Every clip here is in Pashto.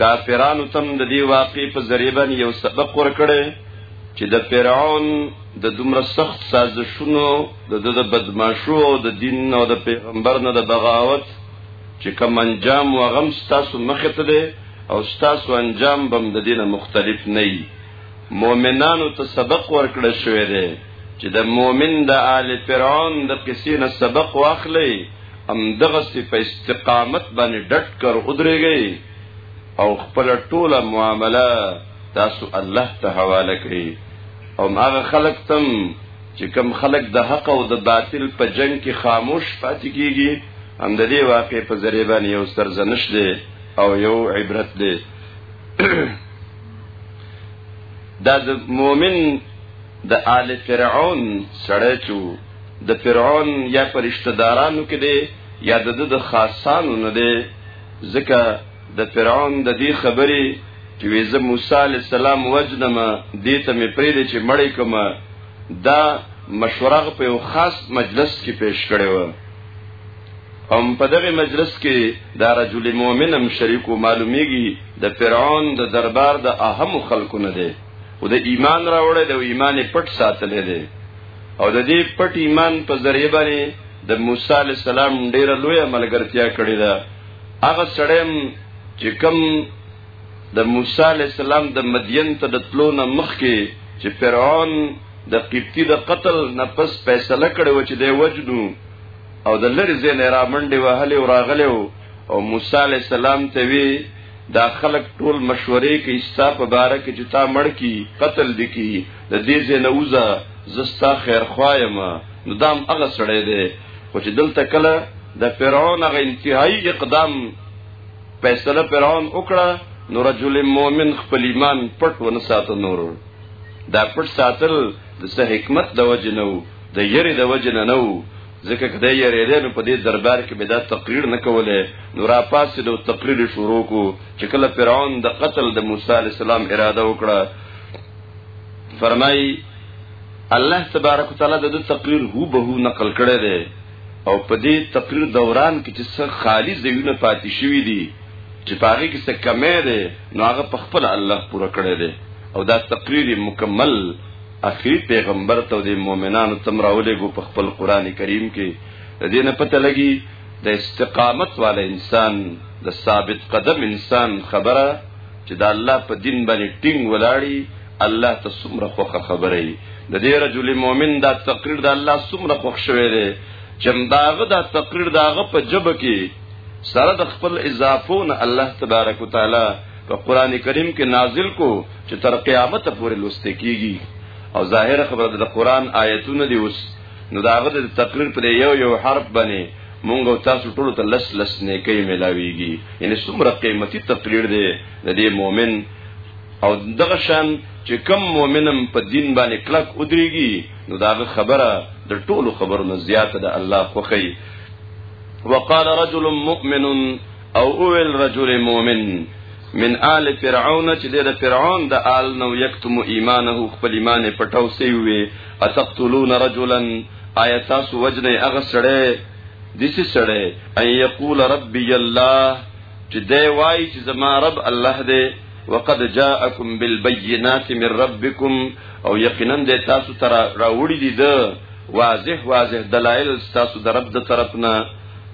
کافرانو تم د دې واقع په ذریعہ باندې یو سبق ورکړي چې د فرعون د دومره سخت سازشونو د د بدمعشو او د دین او د پیغمبر نه د بغاوت چې کوم انجام و غم ستاسو مخ ته دی او ستاسو انجام بم د دینه مختلف نه وي مؤمنانو ته سبق ورکړ شوې دی چې د مؤمن د آل فرعون د قصې نه سبق واخلي هم دغه سی په استقامت باندې ډټ کر ودرېږي او خپل ټوله معامله تاسو الله ته حواله کړئ او هغه خلق تم چې کم خلق د حق او د باطل په جنگ کې خاموش پاتې کیږي هم د دې واقع په ذریعہ باندې یو سرزنش دی او یو عبرت دی دا د مؤمن د آل فرعون سړی چو د فرعون یا پرشته دارانو کې دی یا د د خاصانو نه دی ځکه د فرعون د دې خبرې چې ویزه موسی علی السلام وجنم دې ته مې پرې دې چې مړې کما دا مشوره په یو خاص مجلس کې پیش کړي و هم په دغه مجلس کې دا رجل مؤمن هم شریک او معلومیږي د فرعون د دربار د اهم خلکو نه دی او د ایمان راوړی د ایمان پټ ساتلې دی او د دې پټ ایمان په ذریعہ باندې د موسی علی السلام ډیره لوی ملګرتیا کړې ده هغه سړیم چې کم د موسی علی السلام د مدین ته د تلو نه مخکې چې فرعون د قبطی د قتل نه پس فیصله کړې و چې د وجدو او د لری زین را منډي وهلې او راغلې او موسی علی السلام ته وی دا خلق ټول مشورې کې استا په باره کې چې تا مړ کی قتل دکی د دې ځنه وزه زستا خیر خوایم نو دام هغه سړی دی خو چې دلته کله د فرعون هغه انتهایی اقدام فیصله فرعون وکړه نو رجل مؤمن خپل ایمان پټ ونه ساتو نور دا پټ ساتل د سه حکمت د وجه نه د یری د وجه نه نو ځکه کده یری له په دې دربار کې به دا تقریر نه کوله نو را پاسې د تقریر شروع کو چې کله فرعون د قتل د موسی علی السلام اراده وکړه فرمایي الله تبارک وتعالى د تقریر هو به هو نقل کړی دی او په دې تقریر دوران کې چې څه خالی ځایونه پاتې شوي دي چې پاره کې څه کمې ده نو هغه په خپل الله پوره کړی دی او دا تقریر مکمل اخری پیغمبر ته د مؤمنانو تم راولې ګو په خپل قران کریم کې د دې نه پته لګي د استقامت والے انسان د ثابت قدم انسان خبره چې دا الله په دین باندې ټینګ ولاړی الله ته څومره خوخه خبره ای د دې رجل مؤمن دا تقریر د الله څومره خوښ شوی دی چې داغه دا تقریر داغه په جب کې سره د خپل اضافون الله تبارک وتعالى په قران کریم کې نازل کو چې تر قیامت پورې لوستې کیږي او ظاهر خبره د قران آیتونه دی اوس نو دا هغه د تقریر پر یو یو حرف باندې مونږ او تاسو ټول ته لس لس نیکي ملاويږي یعنی څومره قیمتي تقریر دی د دې مؤمن او دغه شان چې کم مؤمنم په دین باندې کلک ودرېږي نو دا خبره د ټولو خبرو نه زیاته ده الله خوخی وقال رجل مؤمن او اول رجل مؤمن من آل فرعون چې د فرعون د آل نو یکتم ایمانه خپل ایمان پټاو سی وي اتقتلون رجلا آیات تاسو وجنه هغه سړی دیسی سړی ان یقول ربی الله چې دی وای چې زما رب الله دی وقد جاءکم بالبينات من ربکم او یقینا د تاسو تر راوړي دي د واضح واضح دلایل تاسو د رب د طرفنا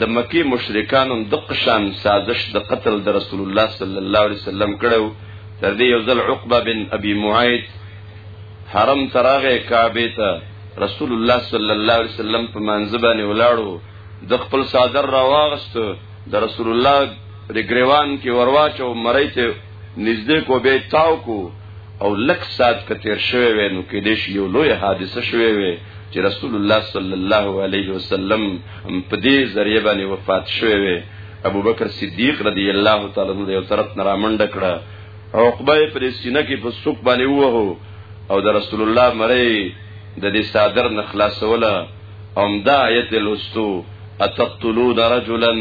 د مکی مشرکانو دقه شان سازش د قتل د رسول الله صلی الله علیه وسلم کړو تر دې یو ځل عقبه بن ابي معيط حرم تراغه کعبه ته رسول الله صلی الله علیه وسلم په منځبانه ولاړو د خپل صادر راواغست د رسول الله رګریوان کې ورواچو مریته نږدې کو به تاو کو او لک سات کتیر شوی وی نو کې دیش یو لوی حادثه شوی وی چې رسول الله صلی الله علیه وسلم په دې ذریعہ باندې وفات شوی وی ابو بکر صدیق رضی الله تعالی عنہ یو طرف نه رامنډ کړه عقبه پر سینه کې په سوق باندې ووهو او د رسول الله مری د دې صادر نه خلاصوله هم دا آیت لوستو اتقتلون رجلا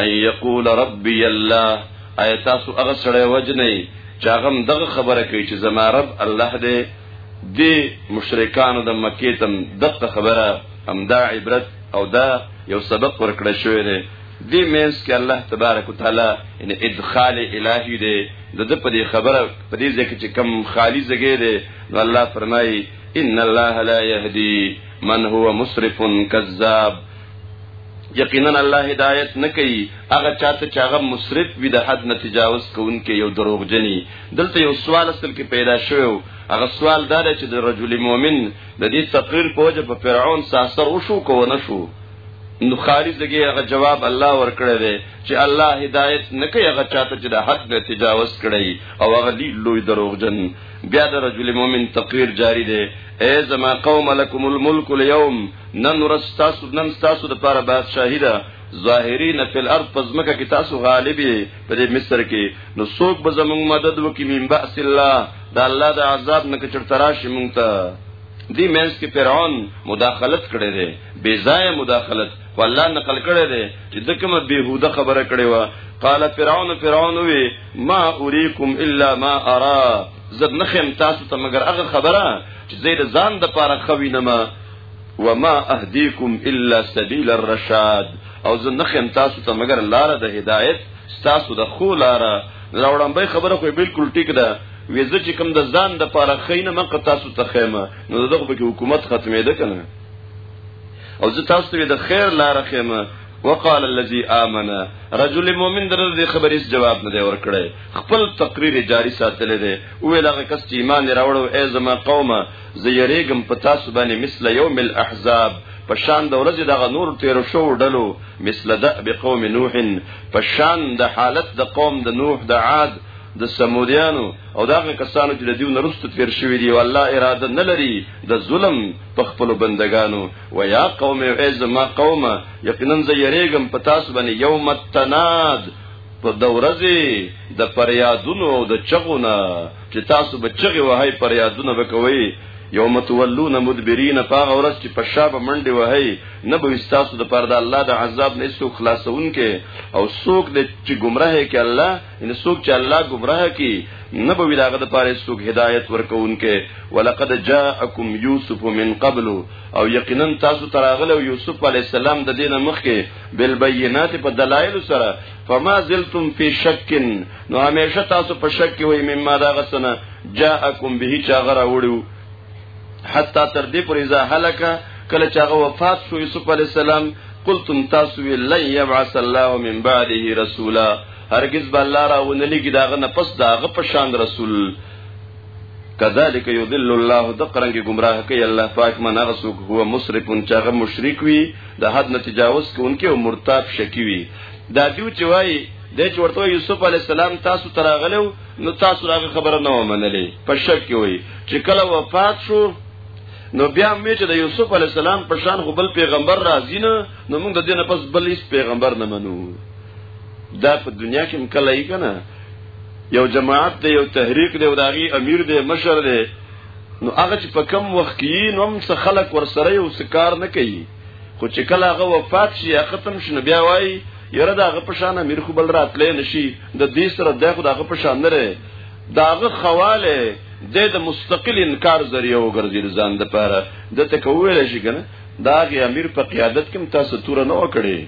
ان یقول ربی الله آیا تاسو هغه سړی وجنئ چې هغه دغه خبره کوي چې زما رب الله دې د مشرکانو د مکې تم دغه خبره همدا عبرت او دا یو سبق ورکړی شوی دی دې مینس کې الله تبارک وتعالي ان ادخال الهي دی د دې په دې خبره په دې ځکه چې کم خالی زګې دی نو الله فرمایي ان الله لا يهدي من هو مسرف كذاب یقینا الله هدایت نه کوي هغه چاته چې هغه مسرف وي د حد نه تجاوز کوونکې یو دروغجنی دلته یو سوال اصل کې پیدا شوی هغه سوال دا دی چې د رجل مؤمن د دې تقریر په وجه په فرعون ساسر وشو کو نه شو نو خارج دغه هغه جواب الله ورکړی دی چې الله هدایت نه کوي هغه چاته چې د حد نه تجاوز کړي او هغه دی لوی دروغجن بیا د رجل مؤمن تقریر جاری دی اے زما قوم لکم الملک اليوم نن ورځ تاسو نن تاسو د پاره بادشاہي ده ظاهرین فی الارض پزمکه کې تاسو غالب یې په دې مصر کې نو څوک به زموږ مدد وکړي من باس الله دا الله د عذاب نه کچړ تراشي مونږ ته دی مینس کې فرعون مداخلت کړي دي بے ځای مداخلت خو الله نقل کړي دي چې د کومه بیهوده خبره کړي وا قال فرعون فرعون وی ما اریکم الا ما ارا زد نخم تاسو ته مگر هغه خبره چې زید ځان د پاره خوینه ما وما اهديكم الا سبيل الرشاد او زه نخم تاسو ته مگر لار د هدایت تاسو د خو لار راوړم به خبره خو بالکل ټیک ده ویزه چې کوم د ځان د پاره خینه من قطع تاسو ته خیمه نو دغه به حکومت ختمې ده کنه او زه تاسو ته د خیر لار خیمه وقال الذي امن رجل مؤمن در دې خبرې جواب نه دی ورکړی خپل تقریر جاری ساتلی دی او لغه کس چې ایمان راوړو ای زما قومه زه یریګم په تاسو باندې مثل یوم الاحزاب په شان د ورځې دغه نور تیر شو ډلو مثل د بقوم نوح په شان د حالت د قوم د نوح د عاد د سمودیانو او دغه کسانو چې د دیو نرست تیر شوی دی والله اراده نه لري د ظلم په خپل بندگانو و یا قوم ای زما قومه یقینا زه یریګم په تاسو باندې یوم التناد په دورځي د پریادونو او د چغونه چې تاسو به چغې وهئ پر یادونه به کوئ یوم تولون مدبرین پاغه ورځ چې په شابه منډې وهي نه به تاسو د پاره د الله د عذاب نه څوک خلاصون کې او څوک د چې گمراه کې الله ان څوک چې الله گمراه کې نه به داغه د پاره څوک هدایت ورکون کې ولقد جاءکم یوسف من قبل او یقینا تاسو تراغله یوسف علی السلام د دینه مخ کې بالبينات په دلایل سره فما زلتم فی شک نو همیشه تاسو په شک کې وای مما دا غسنه جاءکم به چا غرا وړو حتا تر دې پورې ځا هلاکه کله چې هغه وفات شو یوسف علی السلام قلتم تاسو لن يبعث الله من بعده رسولا هرگز به الله را ونلګي داغه نه پس داغه په شان رسول کذالک یذل الله دقرنګ گمراه کوي الله پاک من هغه څوک هو مسرفون چې هغه مشرک وي د حد نه تجاوز کوونکی او مرتاب شکی وي دا دیو چې وایي د چې ورته یوسف علی السلام تاسو تراغلو نو تاسو راغه خبره نه ومنلې په شک کې وایي چې کله وفات شو نو بیا مې چې د یوسف علی السلام په شان خو بل پیغمبر راځي نه نو موږ د دې نه پس بل هیڅ پیغمبر نه منو دا په دنیا کې مکلې یې کنه یو جماعت دی یو تحریک دی او داغي امیر دی مشر دی نو هغه چې په کم وخت کې نو هم څه خلک ورسره یو سکار نه کوي خو چې کله هغه وفات شي یا ختم شي نو بیا وایي یره دا هغه پشان امیر خو بل راتلې نشي د دې سره د خو دا هغه پشان نه لري داغه خواله د د مستقل انکار ذریعہ وګرځي ځان د پاره د ته کویل شي کنه دا غي امیر په قیادت کې تاسو تور نه وکړي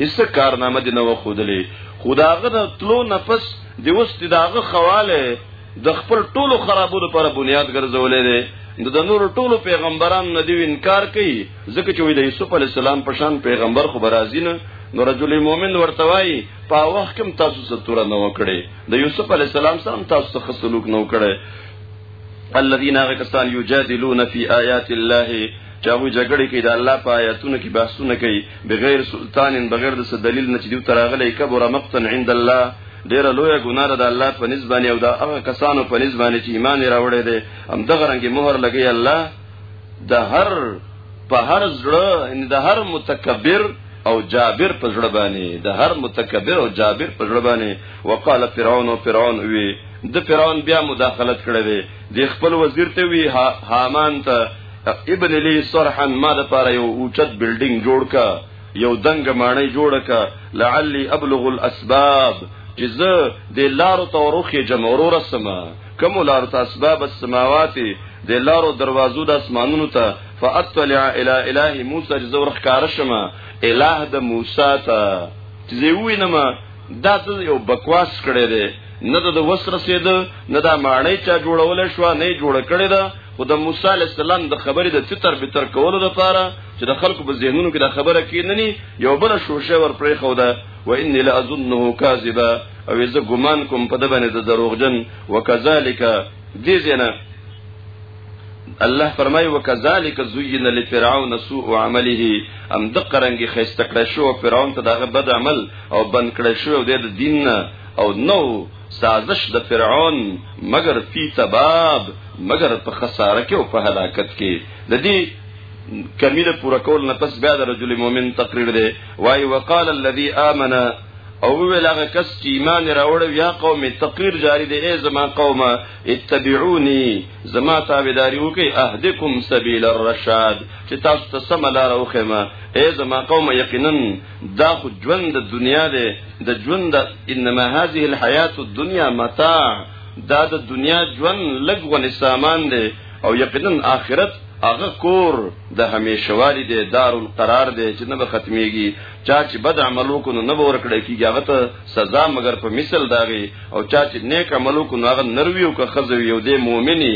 هیڅ کارنامه دي نه وخودلې خداغه د تلو نفس د وست داغه خواله د خپل ټولو خرابو لپاره بنیاد ګرځولې ده نو د نور ټولو پیغمبرانو نه دی انکار کوي ځکه چې وي د یوسف علی السلام په شان پیغمبر خو برازي نه نو رجل مؤمن ورته وایي په وخت کې تاسو څه تور نه وکړي د یوسف علی السلام سره تاسو څه سلوک نه وکړي الذين غكسان يجادلون في آيات الله چاوی جګړه کې د الله په آیاتونو کې بحثونه کوي بغیر سلطان بغیر د څه دلیل نه چې دیو تراغلی کبر مقتا عند الله ډیره لویه ګناه ده د الله په نسبت باندې او د هغه کسانو په نسبت باندې چې ایمان یې راوړی دی هم دغه رنګ مهر لګي الله د هر په هر زړه ان د هر متکبر او جابر په زړه باندې د هر متکبر او جابر په زړه باندې وقال فرعون او فرعون وی د فرعون بیا مداخلت کړی دی د خپل وزیر ته وی هامان ته ابن لی صرحا ما د پاره یو اوچت بلډینګ جوړ کا یو دنګ ماڼۍ جوړ کا لعلی ابلغ الاسباب چې زه د لارو توروخې جمهور رسمه کوم لارو ته اسباب السماوات د لارو دروازو د اسمانونو ته فاطلع الى اله موسی چې زه ورخکار شم اله د موسی ته چې زه وینم دا ته یو بکواس کړی دی نه د وسره سید نه دا ماڼۍ چا جوړول شو نه جوړ کړی دا خو د موسی علی السلام د خبرې د تتر به تر کولو لپاره چې د خلکو په ذهنونو کې د خبره کې نه ني یو بل شوشه ور پرې خو ده و ان لا اظنه کاذبا او زه ګمان کوم په د باندې د دروغجن وکذالک دې زنه الله فرمای وکذالک زوین لفرعون سوء عمله ام دقرنګي خسته کړ شو فرعون ته دغه بد عمل او بن کړ شو د دین او نو سازش د فرعون مگر فی تباب مگر په خساره کې او په هلاکت کې د دې کمیله پورا کول نه پس بیا د رجل مؤمن تقریر دی وای وقال الذي امن او ویل هغه کس چې ایمان راوړ یا قوم تقریر جاری دی ای زما قومه اتبعونی زما تابعداري وکي اهدکم سبیل الرشاد چې تاسو ته سم لار وخمه ای زما قومه یقینا دا خو ژوند د دنیا دی د ژوند د انما هذه الحیات الدنیا متاع دا د دنیا ژوند لګونه سامان دی او یقینا آخرت هغه کور د همیشوالي دی دار القرار دی چې نه به ختميږي چا چې بد عمل وکړو نه به ورکړی کیږي هغه ته سزا مگر په مثل داغي او چا چې نیک عمل وکړو هغه نروي او که خزوي او دی مؤمني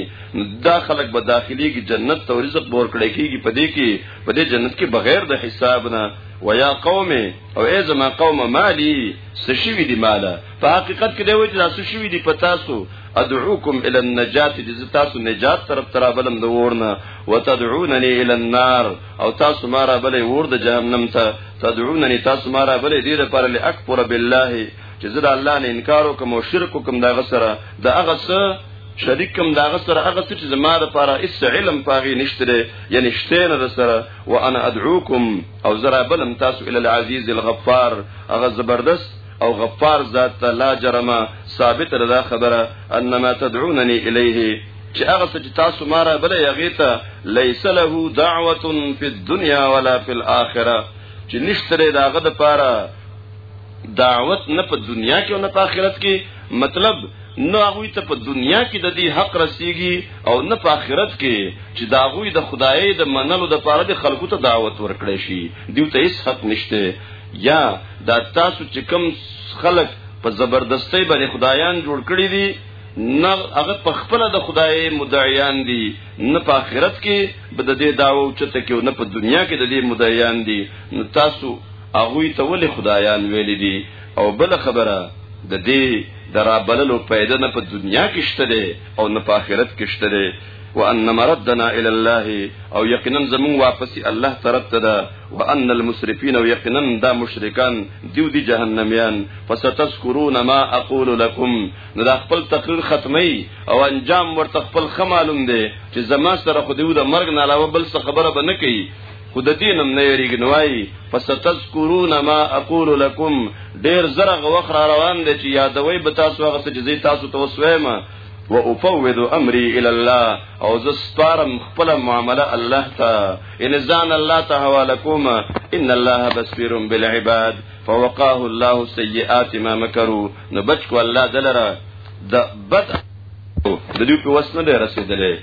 دا خلک به داخليږي جنت ته رزق ورکړی کیږي په دې کې په دې جنت کې بغیر د حساب نه ويا قوم او اي زما قوم مالي سشوي دي مالا په حقيقت کې دی وای چې تاسو شوي دي پتا سو ادعوكم الى النجات دي تاسو نجات طرف تر بلم د ورنه وتدعونني الى النار او تاسو ما را بلې ور د جهنم ته تدعونني تاسو ما را بلې دې لپاره لاکبر بالله چې زه د الله نه انکار وکم او شرک وکم دا غسره دا هغه څه شریکم دا غسر هغه څه چې زما لپاره اس علم پاغي نشته یعنی شته نه سره وانا ادعوکم او زرا بلم تاسو ال العزیز الغفار هغه زبردست او غفار ذات لا جرمه ثابت رضا خبره انما تدعونني الیه چې هغه څه چې تاسو ما را بلې هغه ته ليس له دعوه فی الدنيا ولا فی الاخره چې نشته داغه د پاره دعوت نه په دنیا کې او نه په آخرت کې مطلب نو هغه ته په دنیا کې د دې حق رسیږي او نه په آخرت کې چې دا غوي د خدای د منلو د پاره د خلکو ته دعوت ورکړي شي دیو ته هیڅ حق نشته یا دا تاسو چې کوم خلک په زبردستۍ باندې خدایان جوړ کړی دي نه هغه په خپل د خدای مدعیان دي نه په آخرت کې بد دې داو چته کې نه په دنیا کې د دې مدعیان دي نو تاسو هغوی ته ولې خدایان ویل دي او بل خبره د دې د رابللو پیدا نه په دنیا کې شته دی او نه په آخرت کې شته دی وان مردنا الى الله او یقینا زمون واپسی الله طرف ته ده وان المسرفين او یقینا دا مشرکان دیو دی جهنميان فستذكرون ما اقول لكم نو دا خپل تقریر ختمي او انجام ورته خپل خمالوم دي چې زما سره خو دیو د مرګ نه علاوه بل څه خبره به نه کوي خو د دین هم نه یریږي نو وايي فستذکرون ما اقول لكم ډیر زره غوخ را روان دي چې یادوي به تاسو هغه څه چې تاسو ته وسویم و افوض امری الى الله او زه سپارم خپل معامله الله ته ان ځان الله ته حواله کوم ان الله بصير بالعباد فوقاه الله سيئات ما مكروا نو بچ کو الله دلره د بد د دې په وسنه رسیدلې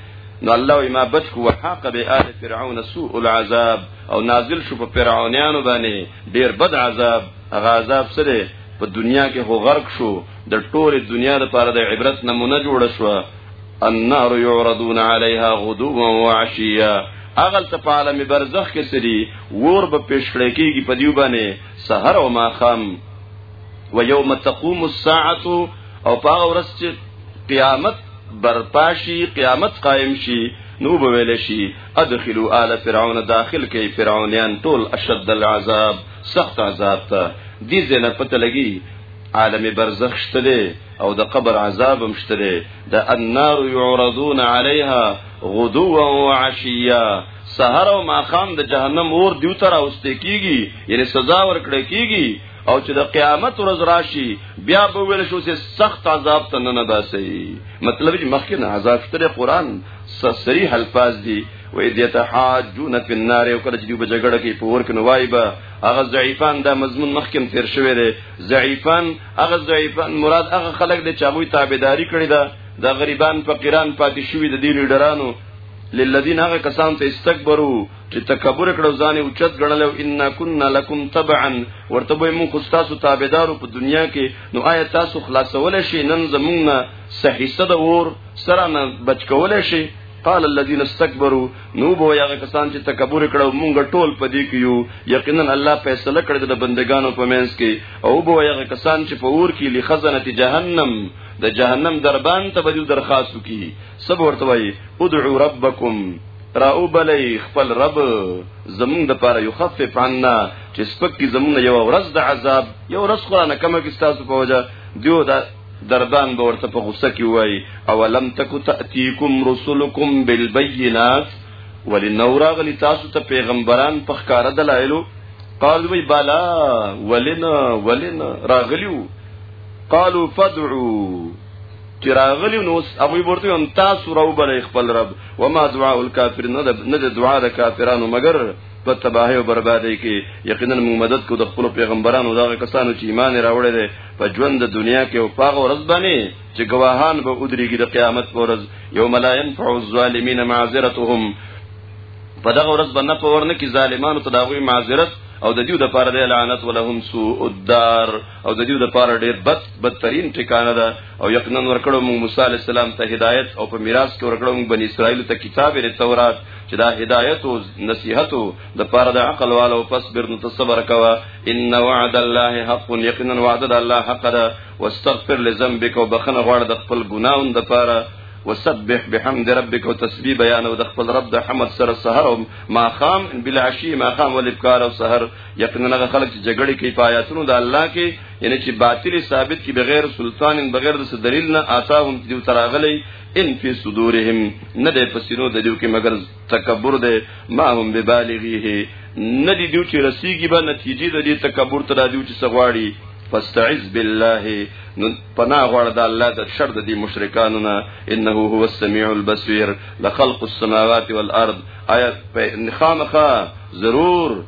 نو الله وی ما بچ کو وحاق به آل فرعون سوء العذاب او نازل شو په فرعونانو باندې ډیر بد عذاب هغه عذاب سره په دنیا کې هو غرق شو د ټول دنیا لپاره د عبرت نمونه جوړ شو النار يعرضون عليها غدوا وعشيا اغل ته په عالم برزخ کې سری ور به پېښړې کېږي په دیو باندې سحر او ماخام و یوم تقوم الساعه او په ورځ چې قیامت برپاشي قیامت قائم شي نو به ویل شي ادخلوا آل فرعون داخل کې فرعونیان ټول اشد العذاب سخت عذاب ته دي زنه پته لګي عالم برزخ شته او د قبر عذاب هم شته د النار يعرضون عليها غدوا وعشيا سحر او ماخام د جهنم اور دیو تر اوسته کیږي یعنی سزا ورکړه کیږي او چې د قیامت ورځ راشي بیا به ویل شو چې سخت عذاب ته نه نباسي مطلب چې مخکې نه عذاب شته قرآن صریح الفاظ دي وې دې ته حاجون فی النار او کله چې دوی په جګړه کې پور کنه وای به هغه ضعیفان دا مضمون مخکې تیر شوی دی ضعیفان هغه ضعیفان مراد هغه خلک دي چې هغه تابعداري کړی ده د غریبان فقیران پاتې شوی د دې لیډرانو للذین هغه کسان ته استکبروا چې تکبر کړو ځان او چت غړل او ان كنا لكم تبعا ورته به موږ خو تاسو تابعدارو په دنیا کې نو آیا تاسو خلاصول شي نن زمونږ صحیح صد ور سره نه بچ کول شي قال الذين استكبروا نو بو یا کسان چې تکبر کړو مونږ ټول پدې کې یو یقینا الله فیصله کړی د بندگانو په منځ کې او بو یا کسان چې په اور کې لخزنه جهنم د جهنم دربان ته به درخواست وکړي سب ورته وایي ادعو ربکم را او بلې خپل رب زمونږ د پاره یو خفف عنا چې سپک کی زمونږ یو ورځ د عذاب یو ورځ قرانه کمه کې تاسو په وجه دیو دا دربان به ورته په غوسه کې وای او لم تکو تاتیکم رسلکم بالبینات ولنوراغلی تاسو ته پیغمبران په ښکار دلایلو قال وی بالا ولنا ولنا راغلیو قالوا فدعوا چې راغلی نو هغه ورته هم تاسو راو بل خپل رب و ما دعاء الکافر نه نه د دعا د کافرانو مگر په تباہی او بربادی کې یقینا موږ مدد کو د خپل پیغمبرانو دا کسانو چې ایمان راوړل دي په ژوند د دنیا کې او پاغه ورځ باندې چې گواهان به ودریږي د قیامت پر ورځ یوم لا ينفع الظالمین معذرتهم په دغه ورځ باندې په ورنه کې ظالمانو ته داوی معذرت او د دیو د پاره د لعنت ولهم سوء الدار او د دې د پاره ډېر بد بدترین ټکانه ده او یقینا ورکړو موږ موسی علی السلام ته هدایت او په میراث کې ورکړو موږ بنی اسرائیل ته کتاب ری تورات چې دا هدایت او نصیحت د پاره د عقل والو فصبر نو تصبر کوا ان وعد الله حق یقینا وعد الله حق ده واستغفر لذنبک وبخنه غوړ د خپل ګناون د پاره وسبح بحمد ربك وتسبيح بیان او د خپل رب د حمد سره سحر او ما خام بالعشي ما خام ولبکار او سحر یقینا هغه خلک چې جګړه کوي په آیاتونو د الله کې یعنی چې باطل ثابت کی بغیر سلطان بغیر د دلیل نه آتاهم چې دوی تراغلی ان فی صدورهم نه د پسینو د دیو کې مگر تکبر ده ما هم ببالغیه نه دی دیو چې رسیږي به نتیجې د دې تکبر تر دیو چې سغواړي فاستعذ بالله نو پناه غوړ د الله د شر د دې مشرکانو نه انه هو السميع البصير لخلق السماوات والارض آیات په خامخه ضرور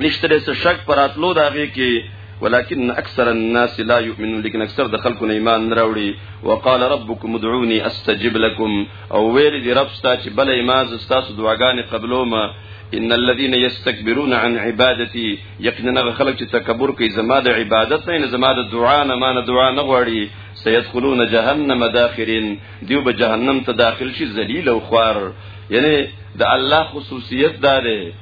نشته څه شک پراتلو دا غي کې ولكن اكثر الناس لا يؤمنون لكن اكثر د خلکو ایمان نه راوړي وقال ربكم ادعوني استجب لكم او ویل دی رب ستا چې بل ایمان زستاسو دعاګانې قبلوم ان الذين يستكبرون عن عبادتي یقینا خلک چې تکبر کوي زما د عبادت نه زما د دعا نه ما نه دعا نه غواړي سيدخلون جهنم داخرين دیو به جهنم ته داخل شي ذلیل او خوار یعنی د الله خصوصیت داره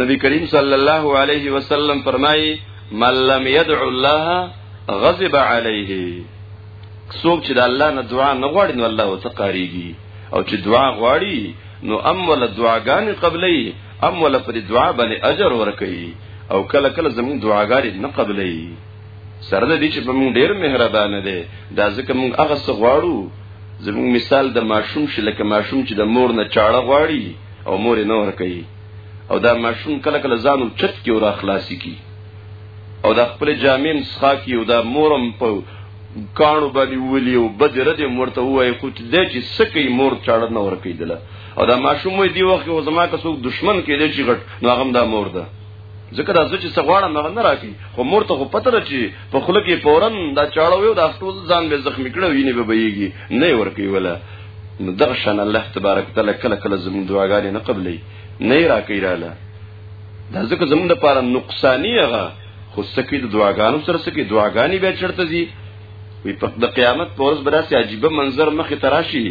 نبی کریم صلی الله علیه وسلم فرمایي من لم يدع الله غضب عليه څوک چې د الله نه دعا نه غواړي نو الله ورته قاریږي او چې دعا غواړي نو ام ول دعاګانې قبلې ام ول پر دعا باندې اجر ورکړي او کله کله زموږ دعاګانې نه قبلې سره د دې چې په موږ ډېر مهربان دی دا ځکه موږ هغه څه غواړو زموږ مثال د ماشوم شي لکه ماشوم چې د مور نه چاړه غواړي او مور نه ور کوي او دا ماشوم کله کله ځانو چت کې ور خلاصي کی او دا خپل جامې مسخا کی او دا مورم په کانو باندې ولي او بد رد مرته وای خو دې چې سکه مور چاړه نه ور کوي دله او دا ماشوم وي دی وخت او زما که څوک دشمن کې دی چې غټ نو هغه دا مور ده ځکه دا چې سغواړه مغه نه راکی خو مور ته خو پته ده چې په خله کې فورن دا چاړه وي او دا ټول ځان به زخمی کړو ویني به بهيږي نه ور کوي ولا نو دغه شان الله تبارک تعالی کله کله زموږ دعاګانې نه قبلې نه راکې رااله دا ځکه زموږ لپاره نقصانی هغه خو سکی د دعاګانو سره سکی دعاګانې بیا چرته دي وی په د قیامت پر ورځ براسي عجیب منظر مخې تراشي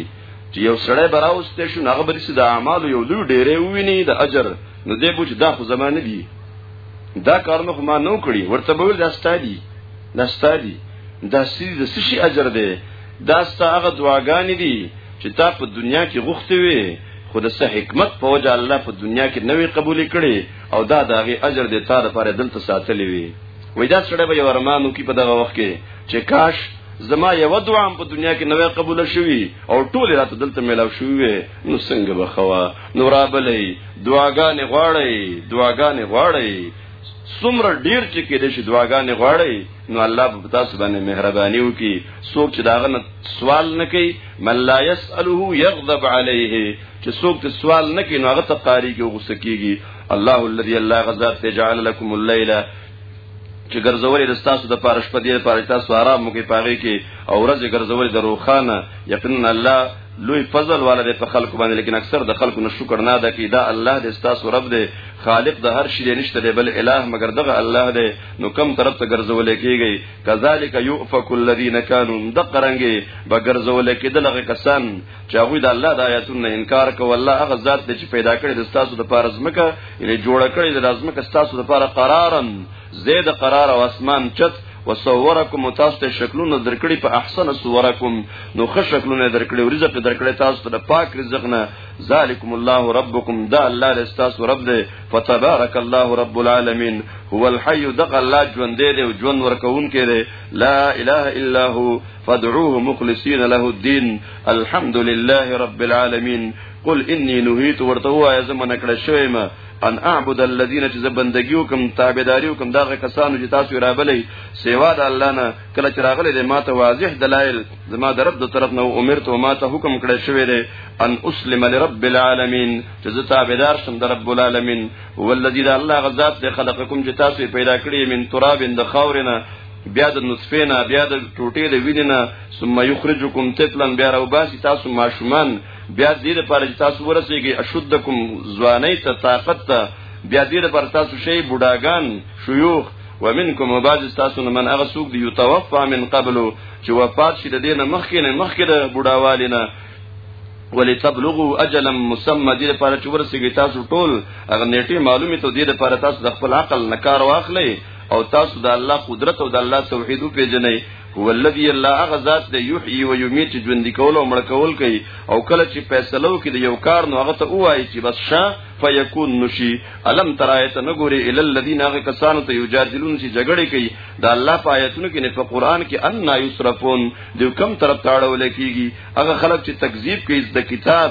چې یو سړی براوسته شو هغه بل سي د اعمال یو لوی ډیره ویني د اجر نو دې بوج دا خو زمانه دي دا کارونه خو ما نو کړی ورته به ول دا ستادي دا ستا دي دا سړي د څه شي اجر دی دا ستا هغه دعاګانې دي چې تا په دنیا کې غوښتې وي خو د سه حکمت په وجه الله په دنیا کې نوې قبول کړي او دا د هغه اجر دی تا لپاره دلته ساتلې وي وای دا سړی به یو ارمانو کې په دغه وخت کې چې کاش زما یو دعا په دنیا کې نوې قبول شوي او ټول راته دلته ملاو شوي نو څنګه بخوا نو رابلې دعاګانې غواړي دعاګانې غواړي څومره ډیر چې کې دې شي دعاګانې غواړي نو الله په تاسو باندې مهرباني وکي څوک چې داغه نه سوال نه کوي من لا يسأله يغضب عليه چې څوک ته سوال نه کوي نو هغه ته قاری کې غوسه کیږي الله الذي الله غزاد تجعل لكم الليل چې ګرځولې د تاسو د پاره شپه دې لپاره تاسو آرام مو کې پاره کې او ورځ ګرځولې د روخانه یقینا الله لوی فضل والا دی په خلکو باندې لیکن اکثر د خلکو نه شکر نه ادا کوي دا الله دې ستاسو رب دی خالق د هر شي دی نشته دی بل اله مگر دغه الله دی نو کم طرف ته ګرځول کیږي کذالک یؤفک الذین کانوا مدقرنګي به ګرځول کېدل هغه کسان چې هغه د الله د آیاتونو انکار کوي الله هغه ذات دی چې پیدا کړی د ستاسو د پاره ځمکه یې جوړ کړی د ځمکه ستاسو د پاره قرارن زید قرار او اسمان چت وصورکم تاسو ته شکلونه درکړي په احسن صورکم نو خ شکلونه درکړي او رزق درکړي تاسو ته پاک رزق نه ذالکم الله ربکم دا الله رستاس رب دې فتبارك الله رب العالمین هو الحي دغ الله ژوند دې او ژوند ورکون کړي لا اله الا هو فادعوه مخلصين له الدين الحمد لله رب العالمين قل اني نهيت ورته وایا زمنه کړه شوی ما ان اعبد الذين چې بندگی وکم تابعداري وکم داغه کسانو چې تاسو رابلې سیوا د الله نه کله چې راغلي د ماته واضح دلایل زما د رب د طرف نه امر ته ماته حکم کړی شوی دی ان اسلم لرب العالمین چې زه تابعدار شم د رب العالمین والذي د الله غزاد ته خلقکم چې تاسو پیدا کړی من تراب د خاورنه بیا د نطفه نه بیا د ټوټې د وینې نه ثم یخرجکم طفلا بیا راوباسي تاسو ماشومان بیا دې لپاره چې تاسو ورسېږئ اشدکم ځواني ته طاقت ته بیا دې لپاره تاسو شي بوډاګان شيوخ ومنکم وبعض تاسو نه من هغه څوک دی یتوفا من قبل چې وفات شي د دې نه مخکې نه مخکې د بوډاوالي نه ولتبلغوا اجلا مسمى دې لپاره چې ورسېږي تاسو ټول هغه نیټه معلومه ته دې لپاره تاسو د خپل عقل نکار واخلئ او تاسو د الله قدرت او د الله توحید پیژنئ هو الذي الله هغه ذات دی یحیی و یمیت چې ژوند کول او مړ کول کوي او کله چې فیصله وکړي د یو کار نو هغه ته وایي چې بس شا فیکون نشی الم ترایت نګوري ال الذین هغه کسانو ته یجادلون چې جګړه کوي د الله په آیاتونو کې نه په قران کې ان یصرفون د کم طرف تاړول کیږي هغه خلک چې تکذیب کوي د کتاب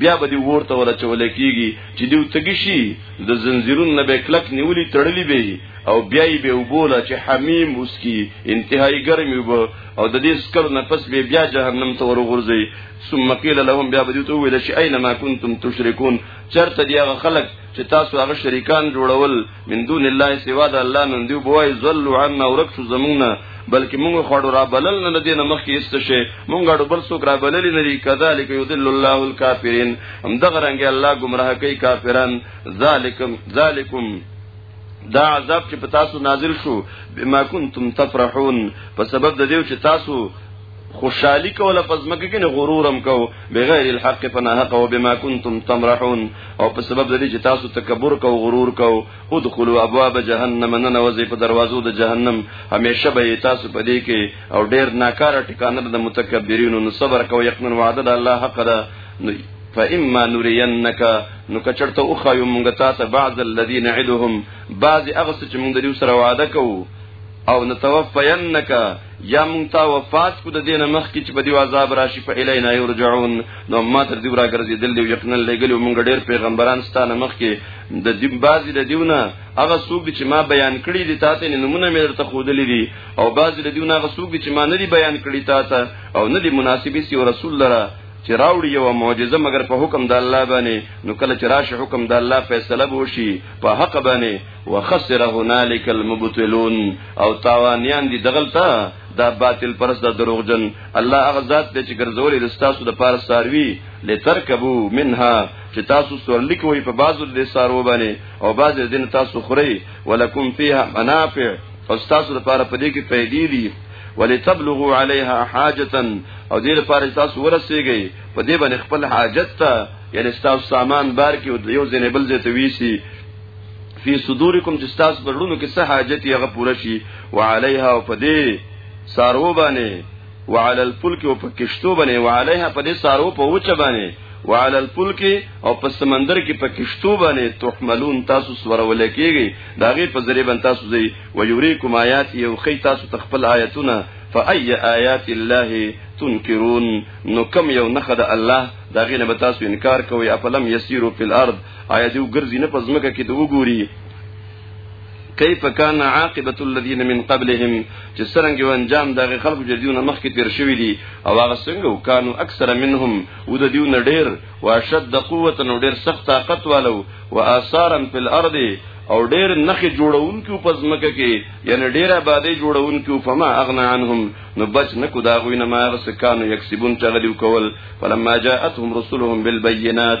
بیا به دی ورته ولا چول کیږي چې دیو تګشي د زنجیرون نه به کلک نیولې تړلې به او بیا یې به وبوله چې حمیم اوس کی انتهایی ګرمي وب او د دې سکر نه پس به بیا جهنم ته ورغورځي ثم قیل لهم بیا به دوی ویل چې اينما کنتم تشركون چرته دی هغه خلک چې تاسو هغه شریکان جوړول من دون الله سوا د الله نن دی بوای زل عنا ورک شو زمونه بلکې موږ خوړو را بلل نه دینه مخکې است شي موږ اړو بل څوک را بلل نه دي کذالک یذل الله الکافرین هم دغه رنګ الله گمراه کوي کافرن ذالکم ذالکم دا عذاب چې په تاسو نازل شو بما کنتم تفرحون په سبب د دې چې تاسو خوشحالی کوله په ځمکه کې نه غرورم کو بغیر الحق فنا حق او بما کنتم تمرحون او په سبب دې چې تاسو تکبر کو غرور کو ادخلوا ابواب جهنم نن وځي په دروازو د جهنم همیشه به تاسو په دې کې او ډیر ناکاره ټکانه د متکبرینو نو صبر کو یقینا وعده د الله حق ده فإما نرينك نو کچرته او خایو مونږ تا ته بعض الذين عدهم بعض اغس چې مونږ د یو سره وعده کوو او نتوفینک یا مونږ تا وفات کو د دینه مخ کی چې په دی عذاب راشي په الینا یرجعون نو ما تر دی را ګرځي دل دی یقینا لګل مونږ ډیر پیغمبران ستانه مخ کی د دی بازی د دیونه هغه سوق چې ما بیان کړی دی تاسو نه نمونه مې درته خودلې دي او بازی د دیونه هغه سوق چې ما نه دی بیان کړی تاسو او نه دی مناسبې سی رسول لره چې راوړي یو معجزه مگر په حکم د الله باندې نو کله چې راشي حکم د الله فیصله به وشي په حق باندې وخسر هنالك المبتلون او تاوانيان دي دغلطه دا باطل پرس دا دروغجن الله هغه ذات دی چې ګرځولې د تاسو د پار ساروي لترکبو منها چې تاسو سورلیک وي په بازو د سارو باندې او باز دین تاسو خوري ولکم فیها منافع او تاسو د پار په دې کې پیدې دي ولتبلغوا عليها حاجه او دې لپاره تاسو ورسیږئ په دې باندې خپل حاجت ته یعنی تاسو سامان بار کې یو ځنه بل ځای ته ویسی فی صدورکم چې تاسو په لړونو کې څه حاجت یې هغه پوره شي وعليها او پدې سارو باندې وعلى الفلك او په کشتو باندې وعليها پدې سارو په وچ باندې وعلى الفلك او په سمندر کې په کشتو باندې تحملون تاسو سورول کېږي دا غي په ذریعہ باندې تاسو دی ويريكم آیات یو خي تاسو تخپل آیاتونه فأي آیات الله تنکرون نو کم یو نخد الله دا غینه به تاسو انکار کوي افلم یسیرو فی الارض آیا دیو ګرځي نه پزمکه کې دوه ګوري کیف کان عاقبت الذين من قبلهم چې سرنګ یو انجام دغه خلکو چې دیونه مخکې تیر شوی دي او هغه څنګه وکانو اکثر منهم و د دیونه ډیر واشد قوت نو ډیر سخت طاقت والو واثارا فی الارض او ډیر نخې جوړونکو په ځمکه کې یعنی ډیر آبادی جوړونکو فما اغنا عنهم نو بچ نکو دا غوینه ما غسکانو یکسبون چغلیو کول فلما جاءتهم رسلهم بالبينات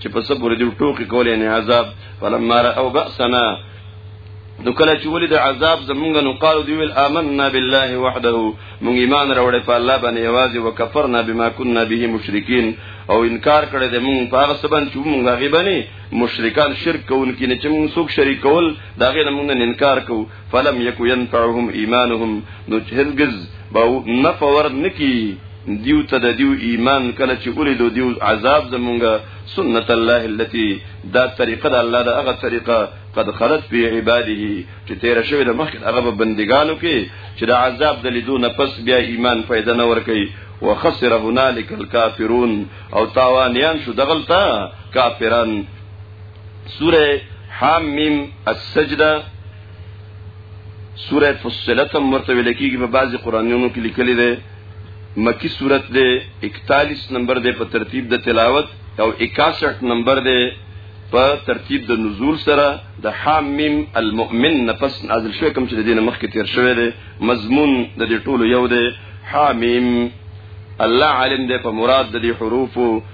چې په سب ور دي ټوکی کولې نه عذاب فلما را او باسنا نو کله چې ولید عذاب زمونږ نو قالو دی ویل آمنا بالله وحده مونږ ایمان راوړې په الله باندې یوازې وکفرنا بما كنا به مشرکین او انکار کړی دی مونږ په هغه سبن چې مونږ هغه باندې مشرکان شرک کوونکي نه چې مونږ څوک شریک کول دا غیر مونږ نه انکار کو فلم یکو ينفعهم ایمانهم نو هرگز باو نفور نکی دیو ته د دیو ایمان کله چې ولیدو دیو عذاب زمونږه سنت الله التي دا طریقه د الله د هغه طریقه قد خلت فی عباده چې تیر شوی د مخکې هغه بندګانو کې چې د عذاب د لیدو نه پس بیا ایمان فائدہ نه ور کوي وخسر هنالك الكافرون او تاوانیان شو دغلطه کافران سوره حامیم السجده سوره فصلت هم ورته ویل کېږي په بعضي قرآنونو کې لیکلې ده مکی صورت ده 41 نمبر ده په ترتیب د تلاوت او 61 نمبر ده په ترتیب د نزول سره د حامیم المؤمن نفس نازل شوی کوم چې د دین مخکې تیر شوی دی مضمون د دې ټولو یو دی حامیم الله عالم دی په مراد د دې حروفو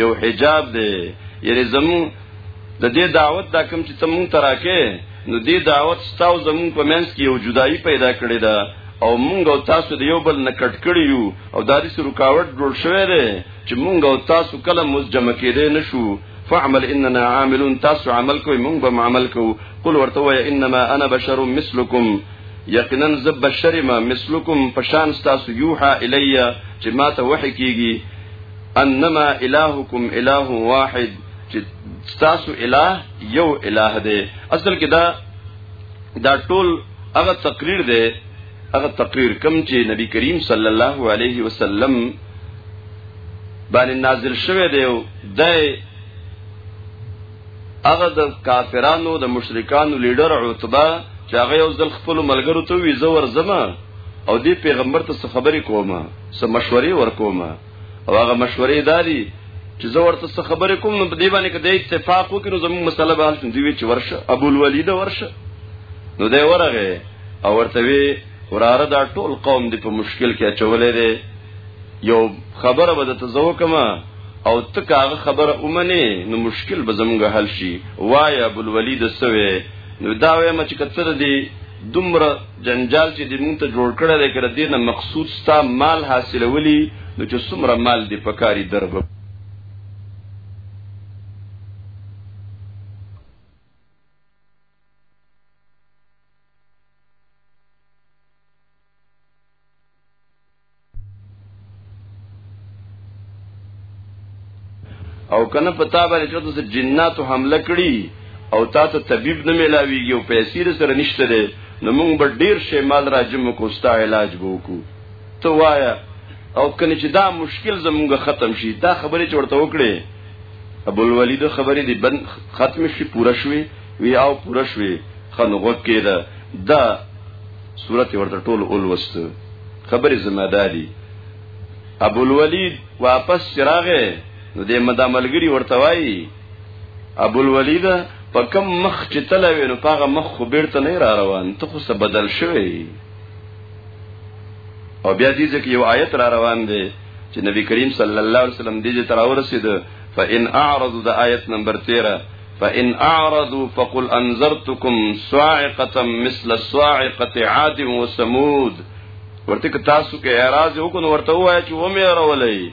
یو حجاب دی یعنی زمون د دې دعوت دا کوم چې تمون تراکه نو دې دعوت ستاو زمون په منځ کې یو جدایی پیدا کړی دا او مونږ او تاسو د یو بل نه کټ کړی یو او دا دې رکاوټ جوړ شوی دی چې مونږ او تاسو کله موږ جمع کېدې نشو فعمل اننا عاملون تاسو عمل کوئ مونږ به عمل کوو قل ورته وای انما انا بشر مثلکم یقینا ز بشر ما مثلکم پشان تاسو یوحا الیا چې ما ته وحی کیږي انما الهکم اله واحد چې تاسو اله یو اله دی اصل کې دا دا ټول هغه تقریر دی هغه تقریر کم چې نبی کریم صلی الله علیه وسلم باندې نازل شوه دی او د هغه د کافرانو د مشرکانو لیډر عتبه چې هغه یو ځل خپل ملګرو ته وی زور زما او دی پیغمبر ته خبرې کومه سم مشورې ورکومه او هغه مشورې دالي چې زه ورته څه خبرې کوم نو په دې باندې کې د اتفاق وکړو زموږ مسله به حل شي دوی چې ورشه ابو الولید ورشه نو دی ورغه او ورته وی وراره دا ټول قوم دی په مشکل کې اچولې دی یو خبره به ته زو کما او ته کاغه خبره اومنه نو مشکل به زموږ حل شي وای ابو الولید سوې نو دا وایم چې کتر دی دومره جنجال چې دې مونږ ته جوړ کړی دی کړه دې نه مقصود ستا مال حاصلولی نو چې څومره مال دې پکاري دربه او کنه پتا باندې چې د جناتو حمله کړي او تا ته طبيب نه ملاويږي او پیسې سره نشته ده نو موږ به ډیر شی مال راجم کو ستا علاج وکړو ته وایا او کنه چې دا مشکل زموږ ختم شي دا خبره چې ورته وکړي ابو الولید خبرې دی بند ختم شي پوره شوي وی او پوره شوي خنغوت کېده دا سورت ورته ټول اولوست خبر زماداری ابو الولید واپس چراغه نو د مداملګری ورته وای ابو الولید په کم مخ چې تلوي نو پاغه مخ خو بیرته نه را روان ته خو څه بدل شوی او بیا دې ځکه یو آیت را روان دی چې نبی کریم صلی الله علیه وسلم دې ته راورسید فإن أعرضوا د آیت نمبر 13 فإن أعرضوا فقل أنذرتكم صاعقة مثل صاعقة عاد وثمود ورته که تاسو کې اعتراض وکړو ورته وایي چې و مې راولې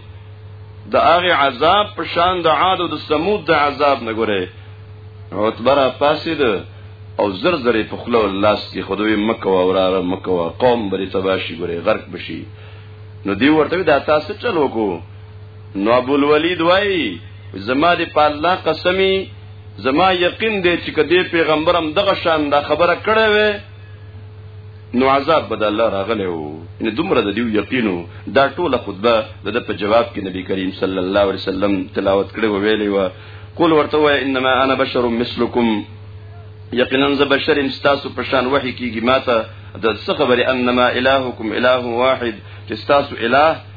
د هغه عذاب په شان د عاد او د ثمود د عذاب نه ګوره عتبره فاسد او زر زرې په خلو لاس کې خدوی مکه او وراره مکه او قوم بری تباشي ګوره غرق بشي نو دی ورته دا تاسو چلو کو نو ابو الولید وای زما دی په الله قسمی زما یقین دی چې کدی پیغمبرم دغه شان دا خبره کړې وې نو عذاب بد الله راغله وو ان دومره د دیو یقینو دا ټوله خطبه د په جواب کې نبی کریم صلی الله علیه وسلم تلاوت کړې و ویلې و قول ورته وای انما انا بشر مثلکم یقینا ز بشر استاسو په شان وحی کیږي ماته د څه خبره انما الهکم اله واحد چې استاسو اله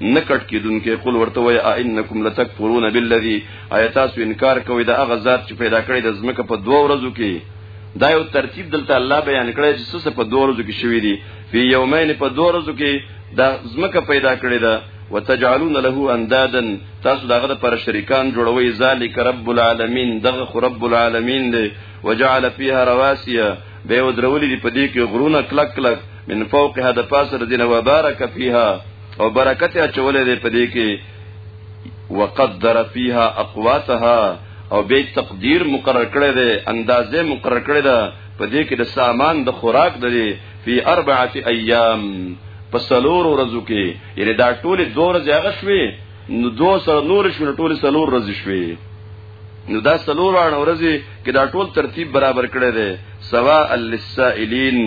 نکټ کیدونکې قل ورته وای انکم لتکفرون بالذی آیات تاسو انکار کوي دا هغه ذات چې پیدا کړی د زمکه په دوه ورځو کې دا یو ترتیب دلته الله بیان کړی چې څه په دوه ورځو کې شوی دی په یومین په دوه ورځو کې دا زمکه پیدا کړی دا وتجعلون له اندادا تاسو دغه لپاره شریکان جوړوي ذالک رب العالمین دغه رب العالمین دی وجعل فيها رواسي به ودرولې په دې کې غرونه کلک کلک من فوقها د پاسه دینه وبارک فيها او برکت اچولې دې پدې کې وقدر فيها اقواتها او به تقدیر مقرر کړی دی اندازې مقرر کړی ده په دې کې د سامان د خوراک د دی فی اربعه ایام په سلور ورځو کې یعنی دا ټول دوه ورځې هغه شوي نو دوه سره نور شوي ټول سلور ورځې شوي نو دا سلور اړه ورځي کې دا ټول ترتیب برابر کړی دی سوا للسائلین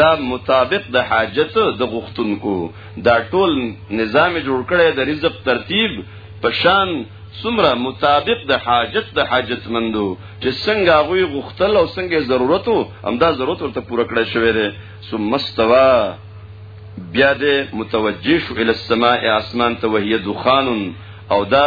دا مطابق د حاجت د غختونکو دا ټول نظام جوړ کړی د رزق ترتیب پشان سمره مطابق د حاجت د حاجت مندو چې څنګه غوي غختل او څنګه ضرورتو همدا ضرورت ورته پوره کړی شوی دی ثم استوا بیا دې متوجه شو ال السماء اسمان ته وهي دخان او دا